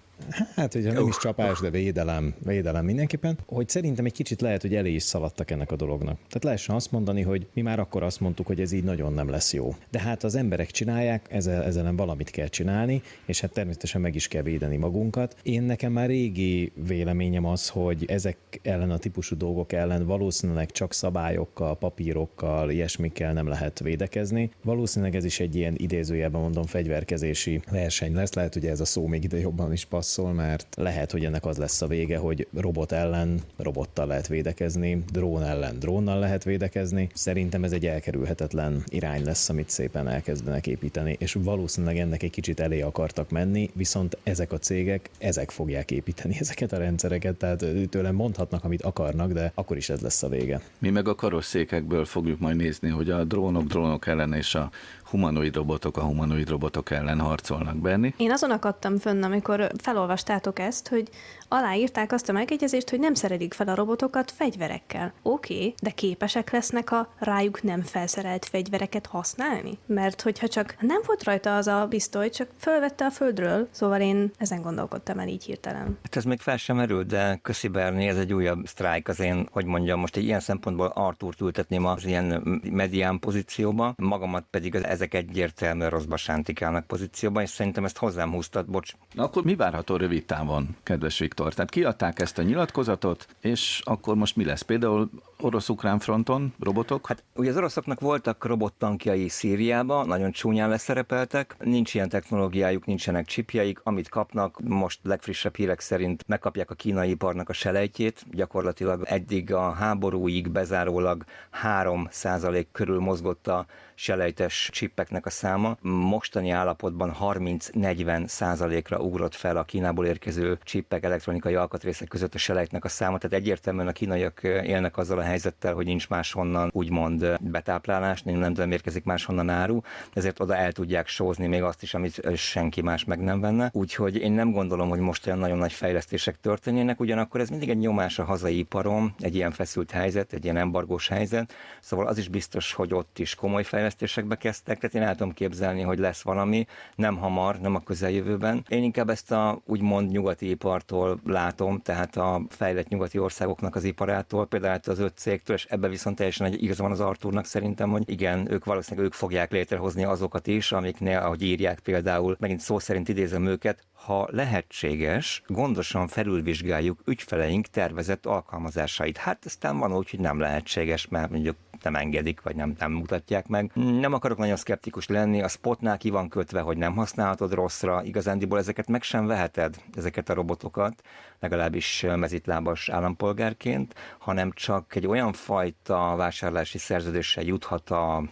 Hát, hogyha nem is csapás, de védelem, védelem mindenképpen, hogy szerintem egy kicsit lehet, hogy elé is szaladtak ennek a dolognak. Tehát lehessen azt mondani, hogy mi már akkor azt mondtuk, hogy ez így nagyon nem lesz jó. De hát az emberek csinálják, ezzel, ezzel valamit kell csinálni, és hát természetesen meg is kell védeni magunkat. Én nekem már régi véleményem az, hogy ezek ellen a típusú dolgok ellen valószínűleg csak szabályokkal, papírokkal, ilyesmikkel nem lehet védekezni. Valószínűleg ez is egy ilyen idézőjelben mondom fegyverkezési verseny lesz. Lehet, hogy ez a szó még ide jobban is passz passzol, mert lehet, hogy ennek az lesz a vége, hogy robot ellen robottal lehet védekezni, drón ellen drónnal lehet védekezni. Szerintem ez egy elkerülhetetlen irány lesz, amit szépen elkezdenek építeni, és valószínűleg ennek egy kicsit elé akartak menni, viszont ezek a cégek, ezek fogják építeni ezeket a rendszereket, tehát tőlem mondhatnak, amit akarnak, de akkor is ez lesz a vége. Mi meg a karosszékekből fogjuk majd nézni, hogy a drónok drónok ellen és a humanoid robotok a humanoid robotok ellen harcolnak, Berni. Én azon akadtam fönn, amikor felolvastátok ezt, hogy aláírták azt a megegyezést, hogy nem szerelik fel a robotokat fegyverekkel. Oké, okay, de képesek lesznek a rájuk nem felszerelt fegyvereket használni? Mert hogyha csak nem volt rajta az a pisztoly, csak fölvette a földről, szóval én ezen gondolkodtam el így hirtelen. Hát ez még fel sem merült, de köszi Berni, ez egy újabb sztrájk az én, hogy mondjam, most egy ilyen szempontból Artúrt ültetném az ilyen medián pozícióba, magamat pedig az, ezek egyértelműen rosszba sántikálnak pozícióba, és szerintem ezt hozzám húztat, bocs. Na akkor mi várható rövid távon, kedves Viktor? Tehát kiadták ezt a nyilatkozatot, és akkor most mi lesz? Például orosz-ukrán fronton robotok? Hát ugye az oroszoknak voltak robottankjai Szíriába, nagyon csúnyán leszerepeltek, nincs ilyen technológiájuk, nincsenek csipjeik, amit kapnak, most legfrissebb hírek szerint megkapják a kínai iparnak a selejtjét, gyakorlatilag eddig a háborúig bezárólag 3% körül mozgott a selejtes csippeknek a száma. Mostani állapotban 30-40 százalékra ugrott fel a Kínából érkező csippek elektronikai alkatrészek között a selejtnek a száma, tehát egyértelműen a kínaiak élnek azzal a helyzettel, hogy nincs máshonnan úgymond betáplálás, nem, nem érkezik máshonnan áru, ezért oda el tudják sózni még azt is, amit senki más meg nem venne. Úgyhogy én nem gondolom, hogy most olyan nagyon nagy fejlesztések történjenek, ugyanakkor ez mindig egy nyomás a hazai iparom, egy ilyen feszült helyzet, egy ilyen embargós helyzet, szóval az is biztos, hogy ott is komoly fejlesztésekbe kezdtek, tehát én el tudom képzelni, hogy lesz valami, nem hamar, nem a közeljövőben. Én inkább ezt a úgymond nyugati ipartól látom, tehát a fejlett nyugati országoknak az iparától, például az öt cégtől, és ebben viszont teljesen egy igaza van az Arturnak szerintem, hogy igen, ők valószínűleg ők fogják létrehozni azokat is, amiknél, ahogy írják például, megint szó szerint idézem őket, ha lehetséges, gondosan felülvizsgáljuk ügyfeleink tervezett alkalmazásait. Hát aztán van úgy, hogy nem lehetséges, mert mondjuk nem engedik, vagy nem, nem mutatják meg. Nem akarok nagyon szkeptikus lenni, a spotnál ki van kötve, hogy nem használhatod rosszra, igazándiból ezeket meg sem veheted, ezeket a robotokat, legalábbis mezitlábas állampolgárként, hanem csak egy olyan fajta vásárlási szerződéssel juthat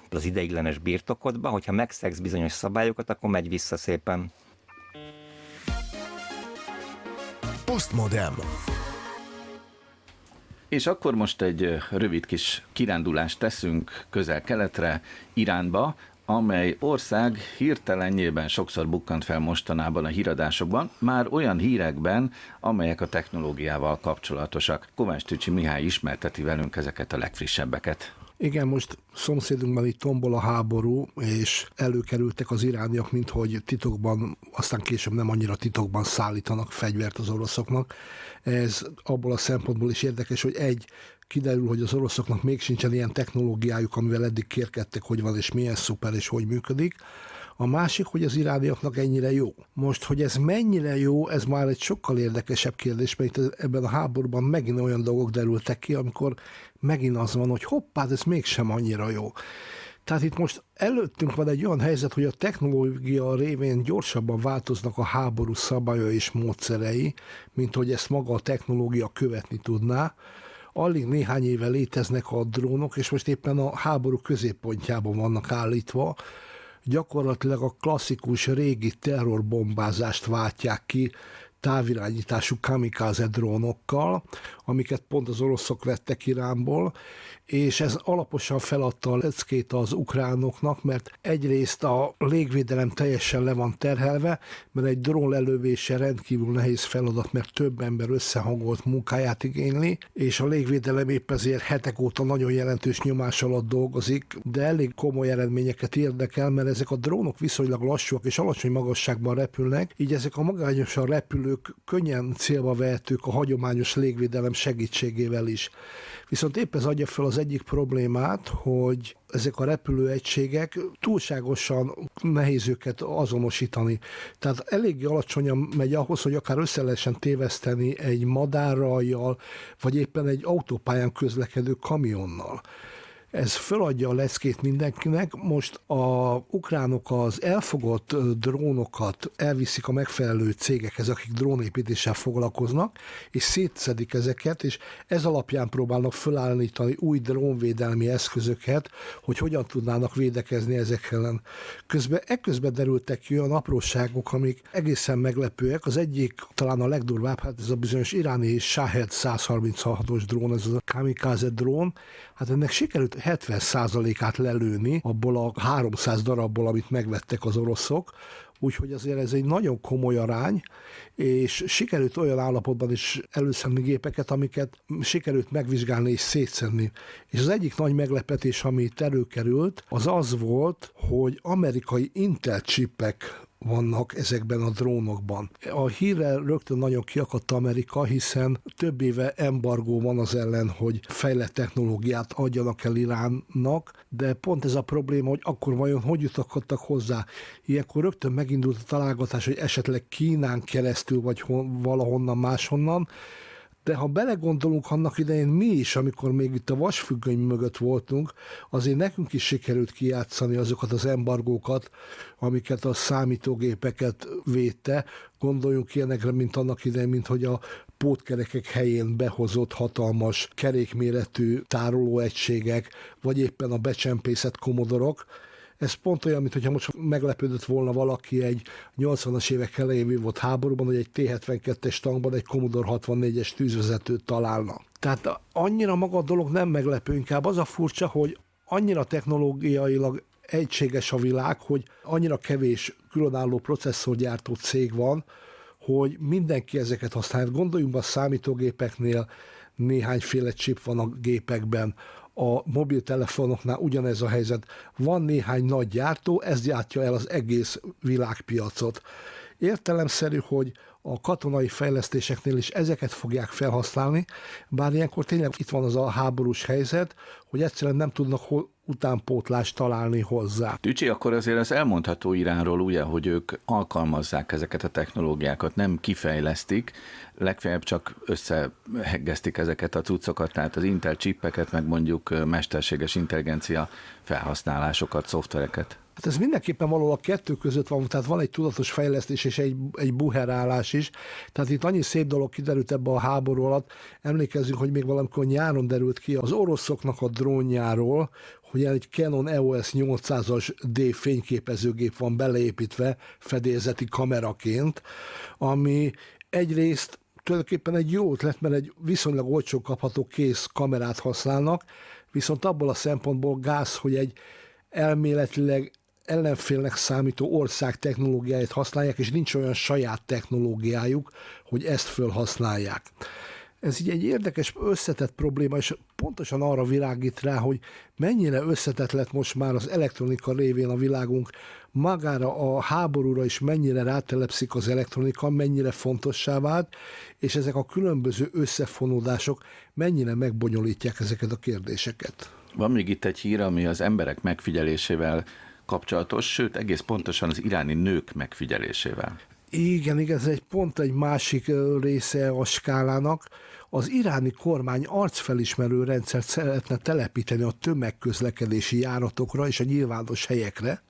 az ideiglenes birtokodba, hogyha megszegsz bizonyos szabályokat, akkor megy vissza szépen. Postmodem. És akkor most egy rövid kis kirándulást teszünk közel-keletre, Iránba, amely ország hirtelenjében sokszor bukkant fel mostanában a híradásokban, már olyan hírekben, amelyek a technológiával kapcsolatosak. Kovács Tücsi Mihály ismerteti velünk ezeket a legfrissebbeket. Igen, most szomszédunkban itt tombol a háború, és előkerültek az irániak, mint hogy titokban, aztán később nem annyira titokban szállítanak fegyvert az oroszoknak. Ez abból a szempontból is érdekes, hogy egy, kiderül, hogy az oroszoknak még sincsen ilyen technológiájuk, amivel eddig kérkedtek, hogy van és milyen szuper és hogy működik. A másik, hogy az irániaknak ennyire jó. Most, hogy ez mennyire jó, ez már egy sokkal érdekesebb kérdés, mert ebben a háborúban megint olyan dolgok derültek ki, amikor megint az van, hogy hoppá, ez mégsem annyira jó. Tehát itt most előttünk van egy olyan helyzet, hogy a technológia révén gyorsabban változnak a háború szabálya és módszerei, mint hogy ezt maga a technológia követni tudná. Alig néhány éve léteznek a drónok, és most éppen a háború középpontjában vannak állítva, gyakorlatilag a klasszikus régi terrorbombázást váltják ki távirányítású kamikaze drónokkal, amiket pont az oroszok vettek Iránból, és ez alaposan feladta a leckét az ukránoknak, mert egyrészt a légvédelem teljesen le van terhelve, mert egy drón lelövése rendkívül nehéz feladat, mert több ember összehangolt munkáját igényli, és a légvédelem épp ezért hetek óta nagyon jelentős nyomás alatt dolgozik, de elég komoly eredményeket érdekel, mert ezek a drónok viszonylag lassúak és alacsony magasságban repülnek, így ezek a magányosan repülők könnyen célba vehetők a hagyományos légvédelem segítségével is. Viszont épp ez adja fel az egyik problémát, hogy ezek a repülőegységek túlságosan nehéz őket azonosítani. Tehát eléggé alacsonyan megy ahhoz, hogy akár össze lehessen téveszteni egy madárrajjal, vagy éppen egy autópályán közlekedő kamionnal ez föladja a leckét mindenkinek. Most a ukránok az elfogott drónokat elviszik a megfelelő cégekhez, akik drónépítéssel foglalkoznak, és szétszedik ezeket, és ez alapján próbálnak fölállítani új drónvédelmi eszközöket, hogy hogyan tudnának védekezni ezek ellen. Közben, ekközben derültek ki olyan apróságok, amik egészen meglepőek. Az egyik, talán a legdurvább, hát ez a bizonyos iráni Shahed 136-os drón, ez a kamikaze drón, hát ennek sikerült 70%-át lelőni abból a 300 darabból, amit megvettek az oroszok, úgyhogy azért ez egy nagyon komoly arány, és sikerült olyan állapotban is előszedni gépeket, amiket sikerült megvizsgálni és szétszedni. És az egyik nagy meglepetés, ami itt előkerült, az az volt, hogy amerikai Intel chipek vannak ezekben a drónokban. A hírre rögtön nagyon kiakadt Amerika, hiszen több éve embargó van az ellen, hogy fejlett technológiát adjanak el Iránnak, de pont ez a probléma, hogy akkor vajon hogy jutottak hozzá. Ilyenkor rögtön megindult a találgatás, hogy esetleg Kínán keresztül, vagy hon, valahonnan máshonnan, de ha belegondolunk annak idején mi is, amikor még itt a vasfüggöny mögött voltunk, azért nekünk is sikerült kijátszani azokat az embargókat, amiket a számítógépeket védte. Gondoljunk ilyenekre, mint annak idején, mint hogy a pótkerekek helyén behozott hatalmas kerékméretű tárolóegységek, vagy éppen a becsempészet komodorok, ez pont olyan, mintha most meglepődött volna valaki egy 80-as évek elején vívott háborúban, hogy egy T-72-es tankban egy Commodore 64-es tűzvezetőt találna. Tehát annyira maga a dolog nem meglepő, inkább az a furcsa, hogy annyira technológiailag egységes a világ, hogy annyira kevés különálló processzorgyártó cég van, hogy mindenki ezeket használja. Gondoljunk a számítógépeknél, néhányféle chip van a gépekben, a mobiltelefonoknál ugyanez a helyzet. Van néhány nagy gyártó, ez gyártja el az egész világpiacot. Értelemszerű, hogy a katonai fejlesztéseknél is ezeket fogják felhasználni, bár ilyenkor tényleg itt van az a háborús helyzet, hogy egyszerűen nem tudnak hol utánpótlást találni hozzá. Tücsi, akkor azért ez elmondható Iránról ugye, hogy ők alkalmazzák ezeket a technológiákat, nem kifejlesztik, legfeljebb csak összeheggeztik ezeket a cuccokat, tehát az Intel chipeket, meg mondjuk mesterséges intelligencia felhasználásokat, szoftvereket. Hát ez mindenképpen valahol a kettő között van, tehát van egy tudatos fejlesztés és egy, egy buherálás is. Tehát itt annyi szép dolog kiderült ebbe a háború alatt. Emlékezzünk, hogy még valamikor nyáron derült ki az oroszoknak a drónjáról, hogy egy Canon EOS 800-as D fényképezőgép van beleépítve fedélzeti kameraként, ami egyrészt tulajdonképpen egy jó ötlet, mert egy viszonylag olcsó kapható kész kamerát használnak, viszont abból a szempontból gáz, hogy egy elméletileg ellenfélnek számító ország technológiáját használják, és nincs olyan saját technológiájuk, hogy ezt fölhasználják. Ez így egy érdekes, összetett probléma, és pontosan arra világít rá, hogy mennyire összetett lett most már az elektronika révén a világunk, magára a háborúra is mennyire rátelepszik az elektronika, mennyire fontossá vált, és ezek a különböző összefonódások mennyire megbonyolítják ezeket a kérdéseket. Van még itt egy hír, ami az emberek megfigyelésével kapcsolatos, sőt egész pontosan az iráni nők megfigyelésével. Igen, igen, ez egy pont egy másik része a skálának. Az iráni kormány arcfelismerő rendszert szeretne telepíteni a tömegközlekedési járatokra és a nyilvános helyekre.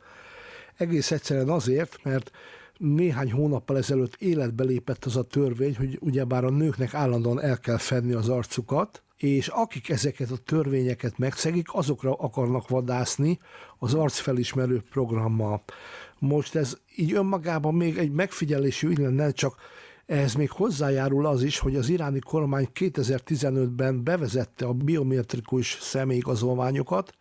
Egész egyszerűen azért, mert néhány hónappal ezelőtt életbe lépett az a törvény, hogy ugyebár a nőknek állandóan el kell fedni az arcukat, és akik ezeket a törvényeket megszegik, azokra akarnak vadászni az arcfelismerő programmal. Most ez így önmagában még egy megfigyelési ügy lenne, csak ehhez még hozzájárul az is, hogy az iráni kormány 2015-ben bevezette a biometrikus személyigazolványokat,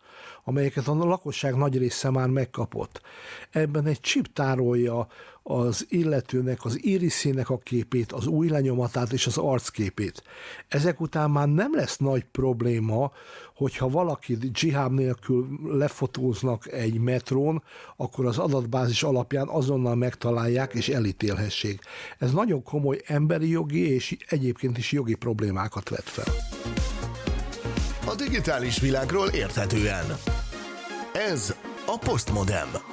amelyeket a lakosság nagy része már megkapott. Ebben egy chip tárolja az illetőnek az iriszének a képét, az új lenyomatát és az arcképét. Ezek után már nem lesz nagy probléma, hogyha valaki dzsiháb nélkül lefotóznak egy metrón, akkor az adatbázis alapján azonnal megtalálják és elítélhessék. Ez nagyon komoly emberi jogi és egyébként is jogi problémákat vet fel. A digitális világról érthetően. Ez a Postmodem.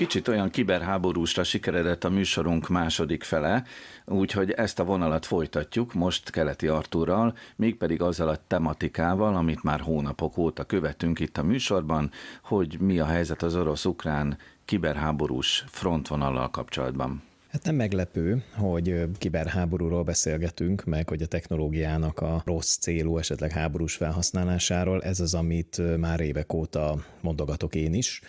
Kicsit olyan kiberháborúsra sikeredett a műsorunk második fele, úgyhogy ezt a vonalat folytatjuk most Keleti Artúrral, mégpedig azzal a tematikával, amit már hónapok óta követünk itt a műsorban, hogy mi a helyzet az orosz-ukrán kiberháborús frontvonallal kapcsolatban. Hát nem meglepő, hogy kiberháborúról beszélgetünk, meg hogy a technológiának a rossz célú, esetleg háborús felhasználásáról. Ez az, amit már évek óta mondogatok én is,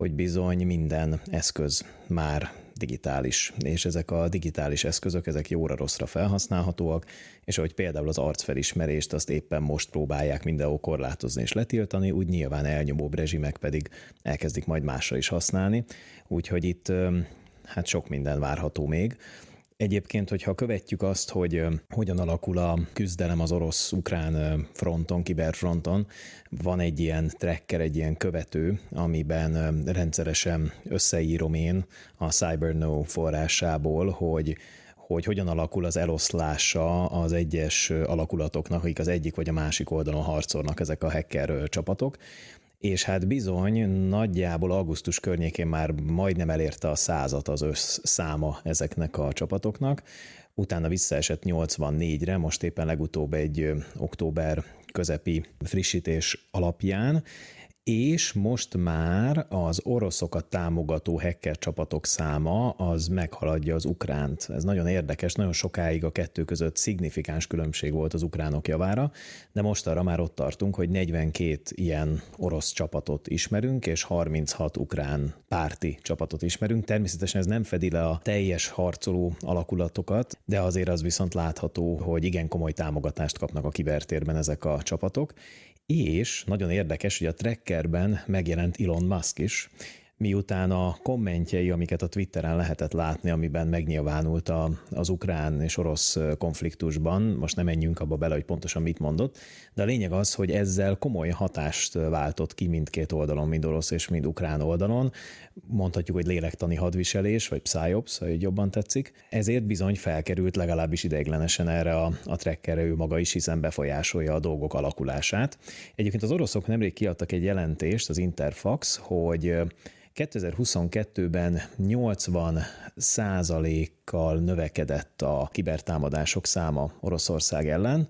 hogy bizony minden eszköz már digitális, és ezek a digitális eszközök, ezek jóra-rosszra felhasználhatóak, és ahogy például az arcfelismerést, azt éppen most próbálják mindenhol korlátozni és letiltani, úgy nyilván elnyomóbb rezsimek pedig elkezdik majd másra is használni, úgyhogy itt hát sok minden várható még. Egyébként, hogyha követjük azt, hogy hogyan alakul a küzdelem az orosz-ukrán fronton, kiberfronton, van egy ilyen tracker, egy ilyen követő, amiben rendszeresen összeírom én a CyberNo forrásából, hogy hogy hogyan alakul az eloszlása az egyes alakulatoknak, akik az egyik vagy a másik oldalon harcolnak ezek a hacker csapatok, és hát bizony nagyjából augusztus környékén már majdnem elérte a százat az összszáma ezeknek a csapatoknak, utána visszaesett 84-re, most éppen legutóbb egy október közepi frissítés alapján, és most már az oroszokat támogató hacker csapatok száma az meghaladja az ukránt. Ez nagyon érdekes, nagyon sokáig a kettő között szignifikáns különbség volt az ukránok javára, de most arra már ott tartunk, hogy 42 ilyen orosz csapatot ismerünk, és 36 ukrán párti csapatot ismerünk. Természetesen ez nem fedi le a teljes harcoló alakulatokat, de azért az viszont látható, hogy igen komoly támogatást kapnak a kibertérben ezek a csapatok, és nagyon érdekes, hogy a Trekkerben megjelent Elon Musk is, miután a kommentjei, amiket a Twitteren lehetett látni, amiben megnyilvánult a, az ukrán és orosz konfliktusban, most nem menjünk abba bele, hogy pontosan mit mondott, de a lényeg az, hogy ezzel komoly hatást váltott ki mindkét oldalon, mind orosz és mind ukrán oldalon. Mondhatjuk, hogy lélektani hadviselés, vagy psyops, ha így jobban tetszik. Ezért bizony felkerült legalábbis ideiglenesen erre a, a trekkerre ő maga is, hiszen befolyásolja a dolgok alakulását. Egyébként az oroszok nemrég kiadtak egy jelentést, az Interfax, hogy 2022-ben 80 százalékkal növekedett a kibertámadások száma Oroszország ellen,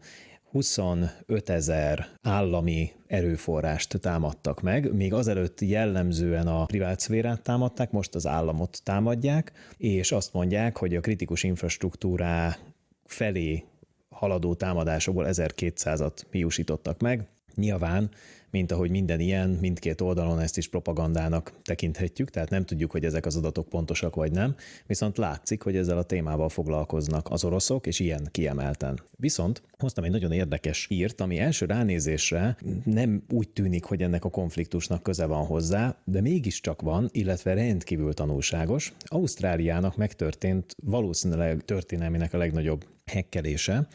25 ezer állami erőforrást támadtak meg, még azelőtt jellemzően a privát szférát támadták, most az államot támadják, és azt mondják, hogy a kritikus infrastruktúrá felé haladó támadásokból 1200-at miúsítottak meg. Nyilván mint ahogy minden ilyen, mindkét oldalon ezt is propagandának tekinthetjük, tehát nem tudjuk, hogy ezek az adatok pontosak vagy nem, viszont látszik, hogy ezzel a témával foglalkoznak az oroszok, és ilyen kiemelten. Viszont hoztam egy nagyon érdekes írt, ami első ránézésre nem úgy tűnik, hogy ennek a konfliktusnak köze van hozzá, de mégiscsak van, illetve rendkívül tanulságos. Ausztráliának megtörtént valószínűleg történelmének a legnagyobb hekkelése,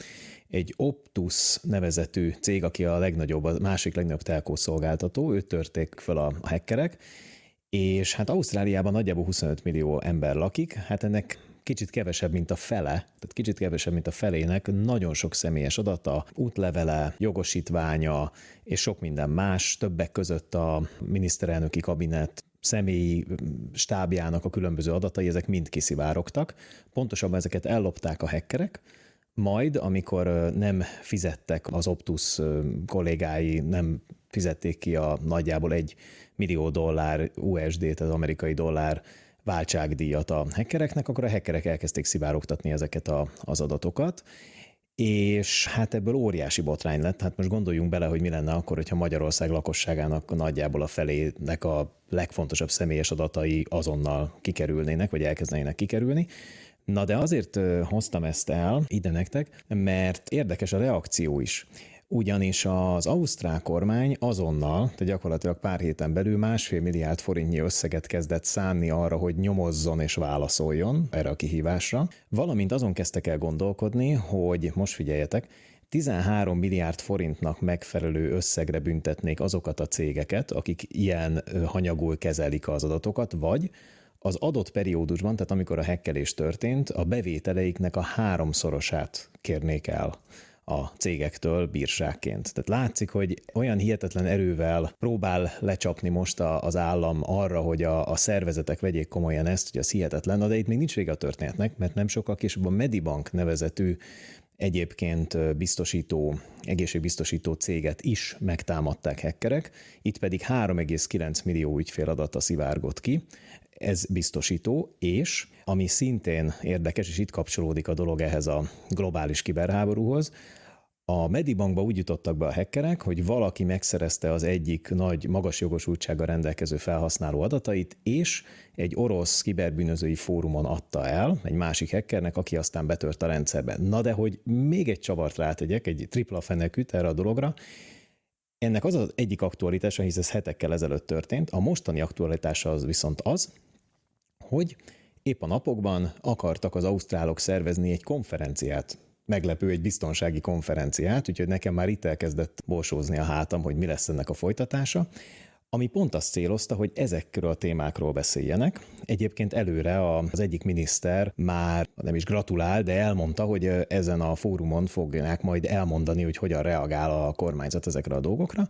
egy Optus nevezetű cég, aki a legnagyobb, a másik legnagyobb telkó szolgáltató, őt törték fel a hackerek, és hát Ausztráliában nagyjából 25 millió ember lakik, hát ennek kicsit kevesebb, mint a fele, tehát kicsit kevesebb, mint a felének. Nagyon sok személyes adata, útlevele, jogosítványa és sok minden más, többek között a miniszterelnöki kabinet személyi stábjának a különböző adatai, ezek mind kiszivárogtak. Pontosabban ezeket ellopták a hackerek, majd, amikor nem fizettek az Optus kollégái, nem fizették ki a nagyjából egy millió dollár USD-t, az amerikai dollár váltságdíjat a hackereknek, akkor a hackerek elkezdték szivárogtatni ezeket a, az adatokat, és hát ebből óriási botrány lett. Hát most gondoljunk bele, hogy mi lenne akkor, hogyha Magyarország lakosságának nagyjából a felének a legfontosabb személyes adatai azonnal kikerülnének, vagy elkezdenének kikerülni. Na de azért hoztam ezt el ide nektek, mert érdekes a reakció is. Ugyanis az ausztrál kormány azonnal, tehát gyakorlatilag pár héten belül másfél milliárd forintnyi összeget kezdett szánni arra, hogy nyomozzon és válaszoljon erre a kihívásra, valamint azon kezdtek el gondolkodni, hogy most figyeljetek, 13 milliárd forintnak megfelelő összegre büntetnék azokat a cégeket, akik ilyen hanyagul kezelik az adatokat, vagy az adott periódusban, tehát amikor a hekkelés történt, a bevételeiknek a háromszorosát kérnék el a cégektől bírságként. Tehát látszik, hogy olyan hihetetlen erővel próbál lecsapni most az állam arra, hogy a, a szervezetek vegyék komolyan ezt, hogy az hihetetlen, de itt még nincs vége a történetnek, mert nem sokkal később a Medibank nevezetű egyébként biztosító, egészségbiztosító céget is megtámadták hekkerek, itt pedig 3,9 millió ügyfél adata szivárgott ki, ez biztosító, és ami szintén érdekes, és itt kapcsolódik a dolog ehhez a globális kiberháborúhoz, A Medibankba úgy jutottak be a hackerek, hogy valaki megszerezte az egyik nagy, magas jogosultsággal rendelkező felhasználó adatait, és egy orosz kiberbűnözői fórumon adta el egy másik hackernek, aki aztán betört a rendszerbe. Na de hogy még egy csavart rátegyek, egy tripla fenekűt erre a dologra, ennek az az egyik aktualitása, hisz ez hetekkel ezelőtt történt, a mostani aktualitása az viszont az, hogy épp a napokban akartak az ausztrálok szervezni egy konferenciát meglepő egy biztonsági konferenciát, úgyhogy nekem már itt elkezdett borsózni a hátam, hogy mi lesz ennek a folytatása, ami pont azt célozta, hogy ezekről a témákról beszéljenek. Egyébként előre az egyik miniszter már nem is gratulál, de elmondta, hogy ezen a fórumon fogják majd elmondani, hogy hogyan reagál a kormányzat ezekre a dolgokra,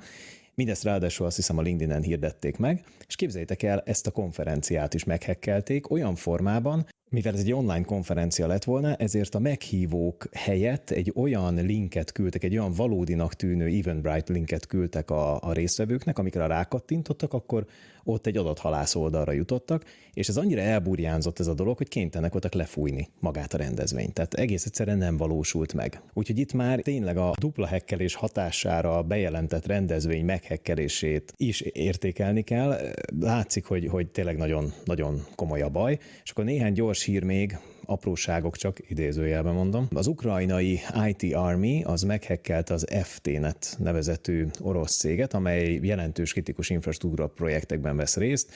Mindezt ráadásul azt hiszem a LinkedIn-en hirdették meg, és képzeljétek el, ezt a konferenciát is meghekkelték olyan formában, mivel ez egy online konferencia lett volna, ezért a meghívók helyett egy olyan linket küldtek, egy olyan valódinak tűnő Eventbrite linket küldtek a, a résztvevőknek, amikre rákattintottak, akkor ott egy adathalász oldalra jutottak, és ez annyira elburjánzott ez a dolog, hogy kénytelenek voltak lefújni magát a rendezvényt. Tehát egész egyszerűen nem valósult meg. Úgyhogy itt már tényleg a dupla hekkelés hatására bejelentett rendezvény meghekkelését is értékelni kell. Látszik, hogy, hogy tényleg nagyon, nagyon komoly a baj. És akkor néhány gyors hír még, apróságok csak idézőjelben mondom. Az ukrajnai IT Army az meghekkelte az FT-net nevezetű orosz céget, amely jelentős kritikus infrastruktúra projektekben vesz részt,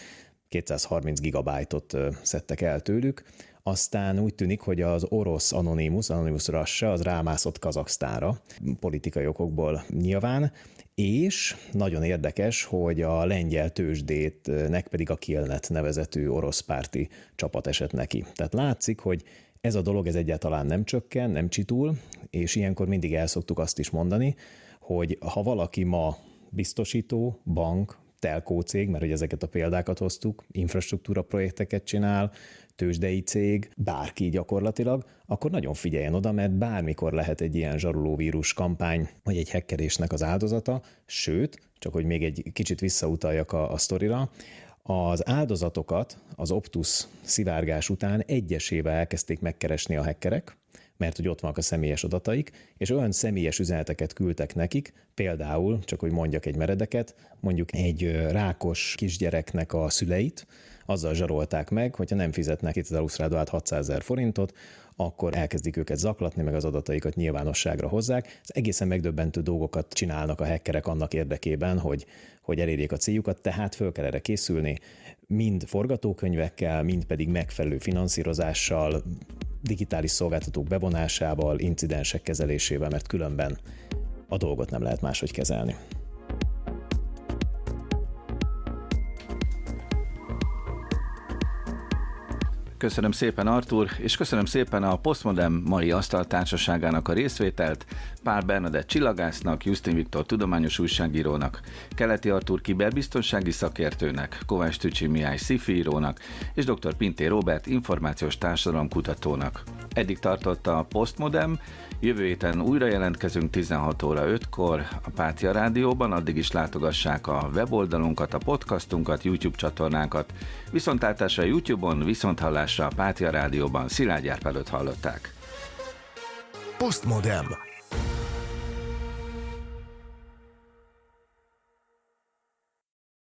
230 gigabájtot szedtek el tőlük, aztán úgy tűnik, hogy az orosz Anonymous, Anonymous Russia, az rámászott Kazaksztára, politikai okokból nyilván, és nagyon érdekes, hogy a lengyel tőzsdétnek pedig a Kielnet nevezetű orosz párti csapat esett neki. Tehát látszik, hogy ez a dolog ez egyáltalán nem csökken, nem csitul, és ilyenkor mindig el szoktuk azt is mondani, hogy ha valaki ma biztosító, bank, telkó cég, mert hogy ezeket a példákat hoztuk, infrastruktúra projekteket csinál, tőzsdei cég, bárki gyakorlatilag, akkor nagyon figyeljen oda, mert bármikor lehet egy ilyen zsarulóvírus kampány, vagy egy hackerésnek az áldozata, sőt, csak hogy még egy kicsit visszautaljak a, a sztorira, az áldozatokat az Optus szivárgás után egyesével elkezdték megkeresni a hackerek, mert hogy ott vannak a személyes adataik, és olyan személyes üzeneteket küldtek nekik, például, csak hogy mondjak egy meredeket, mondjuk egy rákos kisgyereknek a szüleit, azzal zsarolták meg, hogyha nem fizetnek itt az Ausztrál 600 ezer forintot, akkor elkezdik őket zaklatni, meg az adataikat nyilvánosságra hozzák. Ez egészen megdöbbentő dolgokat csinálnak a hackerek annak érdekében, hogy, hogy elérjék a céljukat, tehát föl kell erre készülni, mind forgatókönyvekkel, mind pedig megfelelő finanszírozással, digitális szolgáltatók bevonásával, incidensek kezelésével, mert különben a dolgot nem lehet máshogy kezelni. Köszönöm szépen Artur, és köszönöm szépen a Postmodern mai asztaltársaságának a részvételt, Pál Bernadett csillagásznak, Justin Viktor tudományos újságírónak, Keleti Artur kiberbiztonsági szakértőnek, Kovács Tücsi Mihály szifi írónak, és dr. Pinté Robert információs társadalomkutatónak. Eddig tartott a Postmodern, Jövő héten újra jelentkezünk 16 óra 5-kor a Pátia Rádióban, addig is látogassák a weboldalunkat, a podcastunkat, YouTube csatornánkat. Viszontlátásra YouTube-on, viszonthallásra a Pátia Rádióban Szilágy Árpelőt hallották. Postmodem.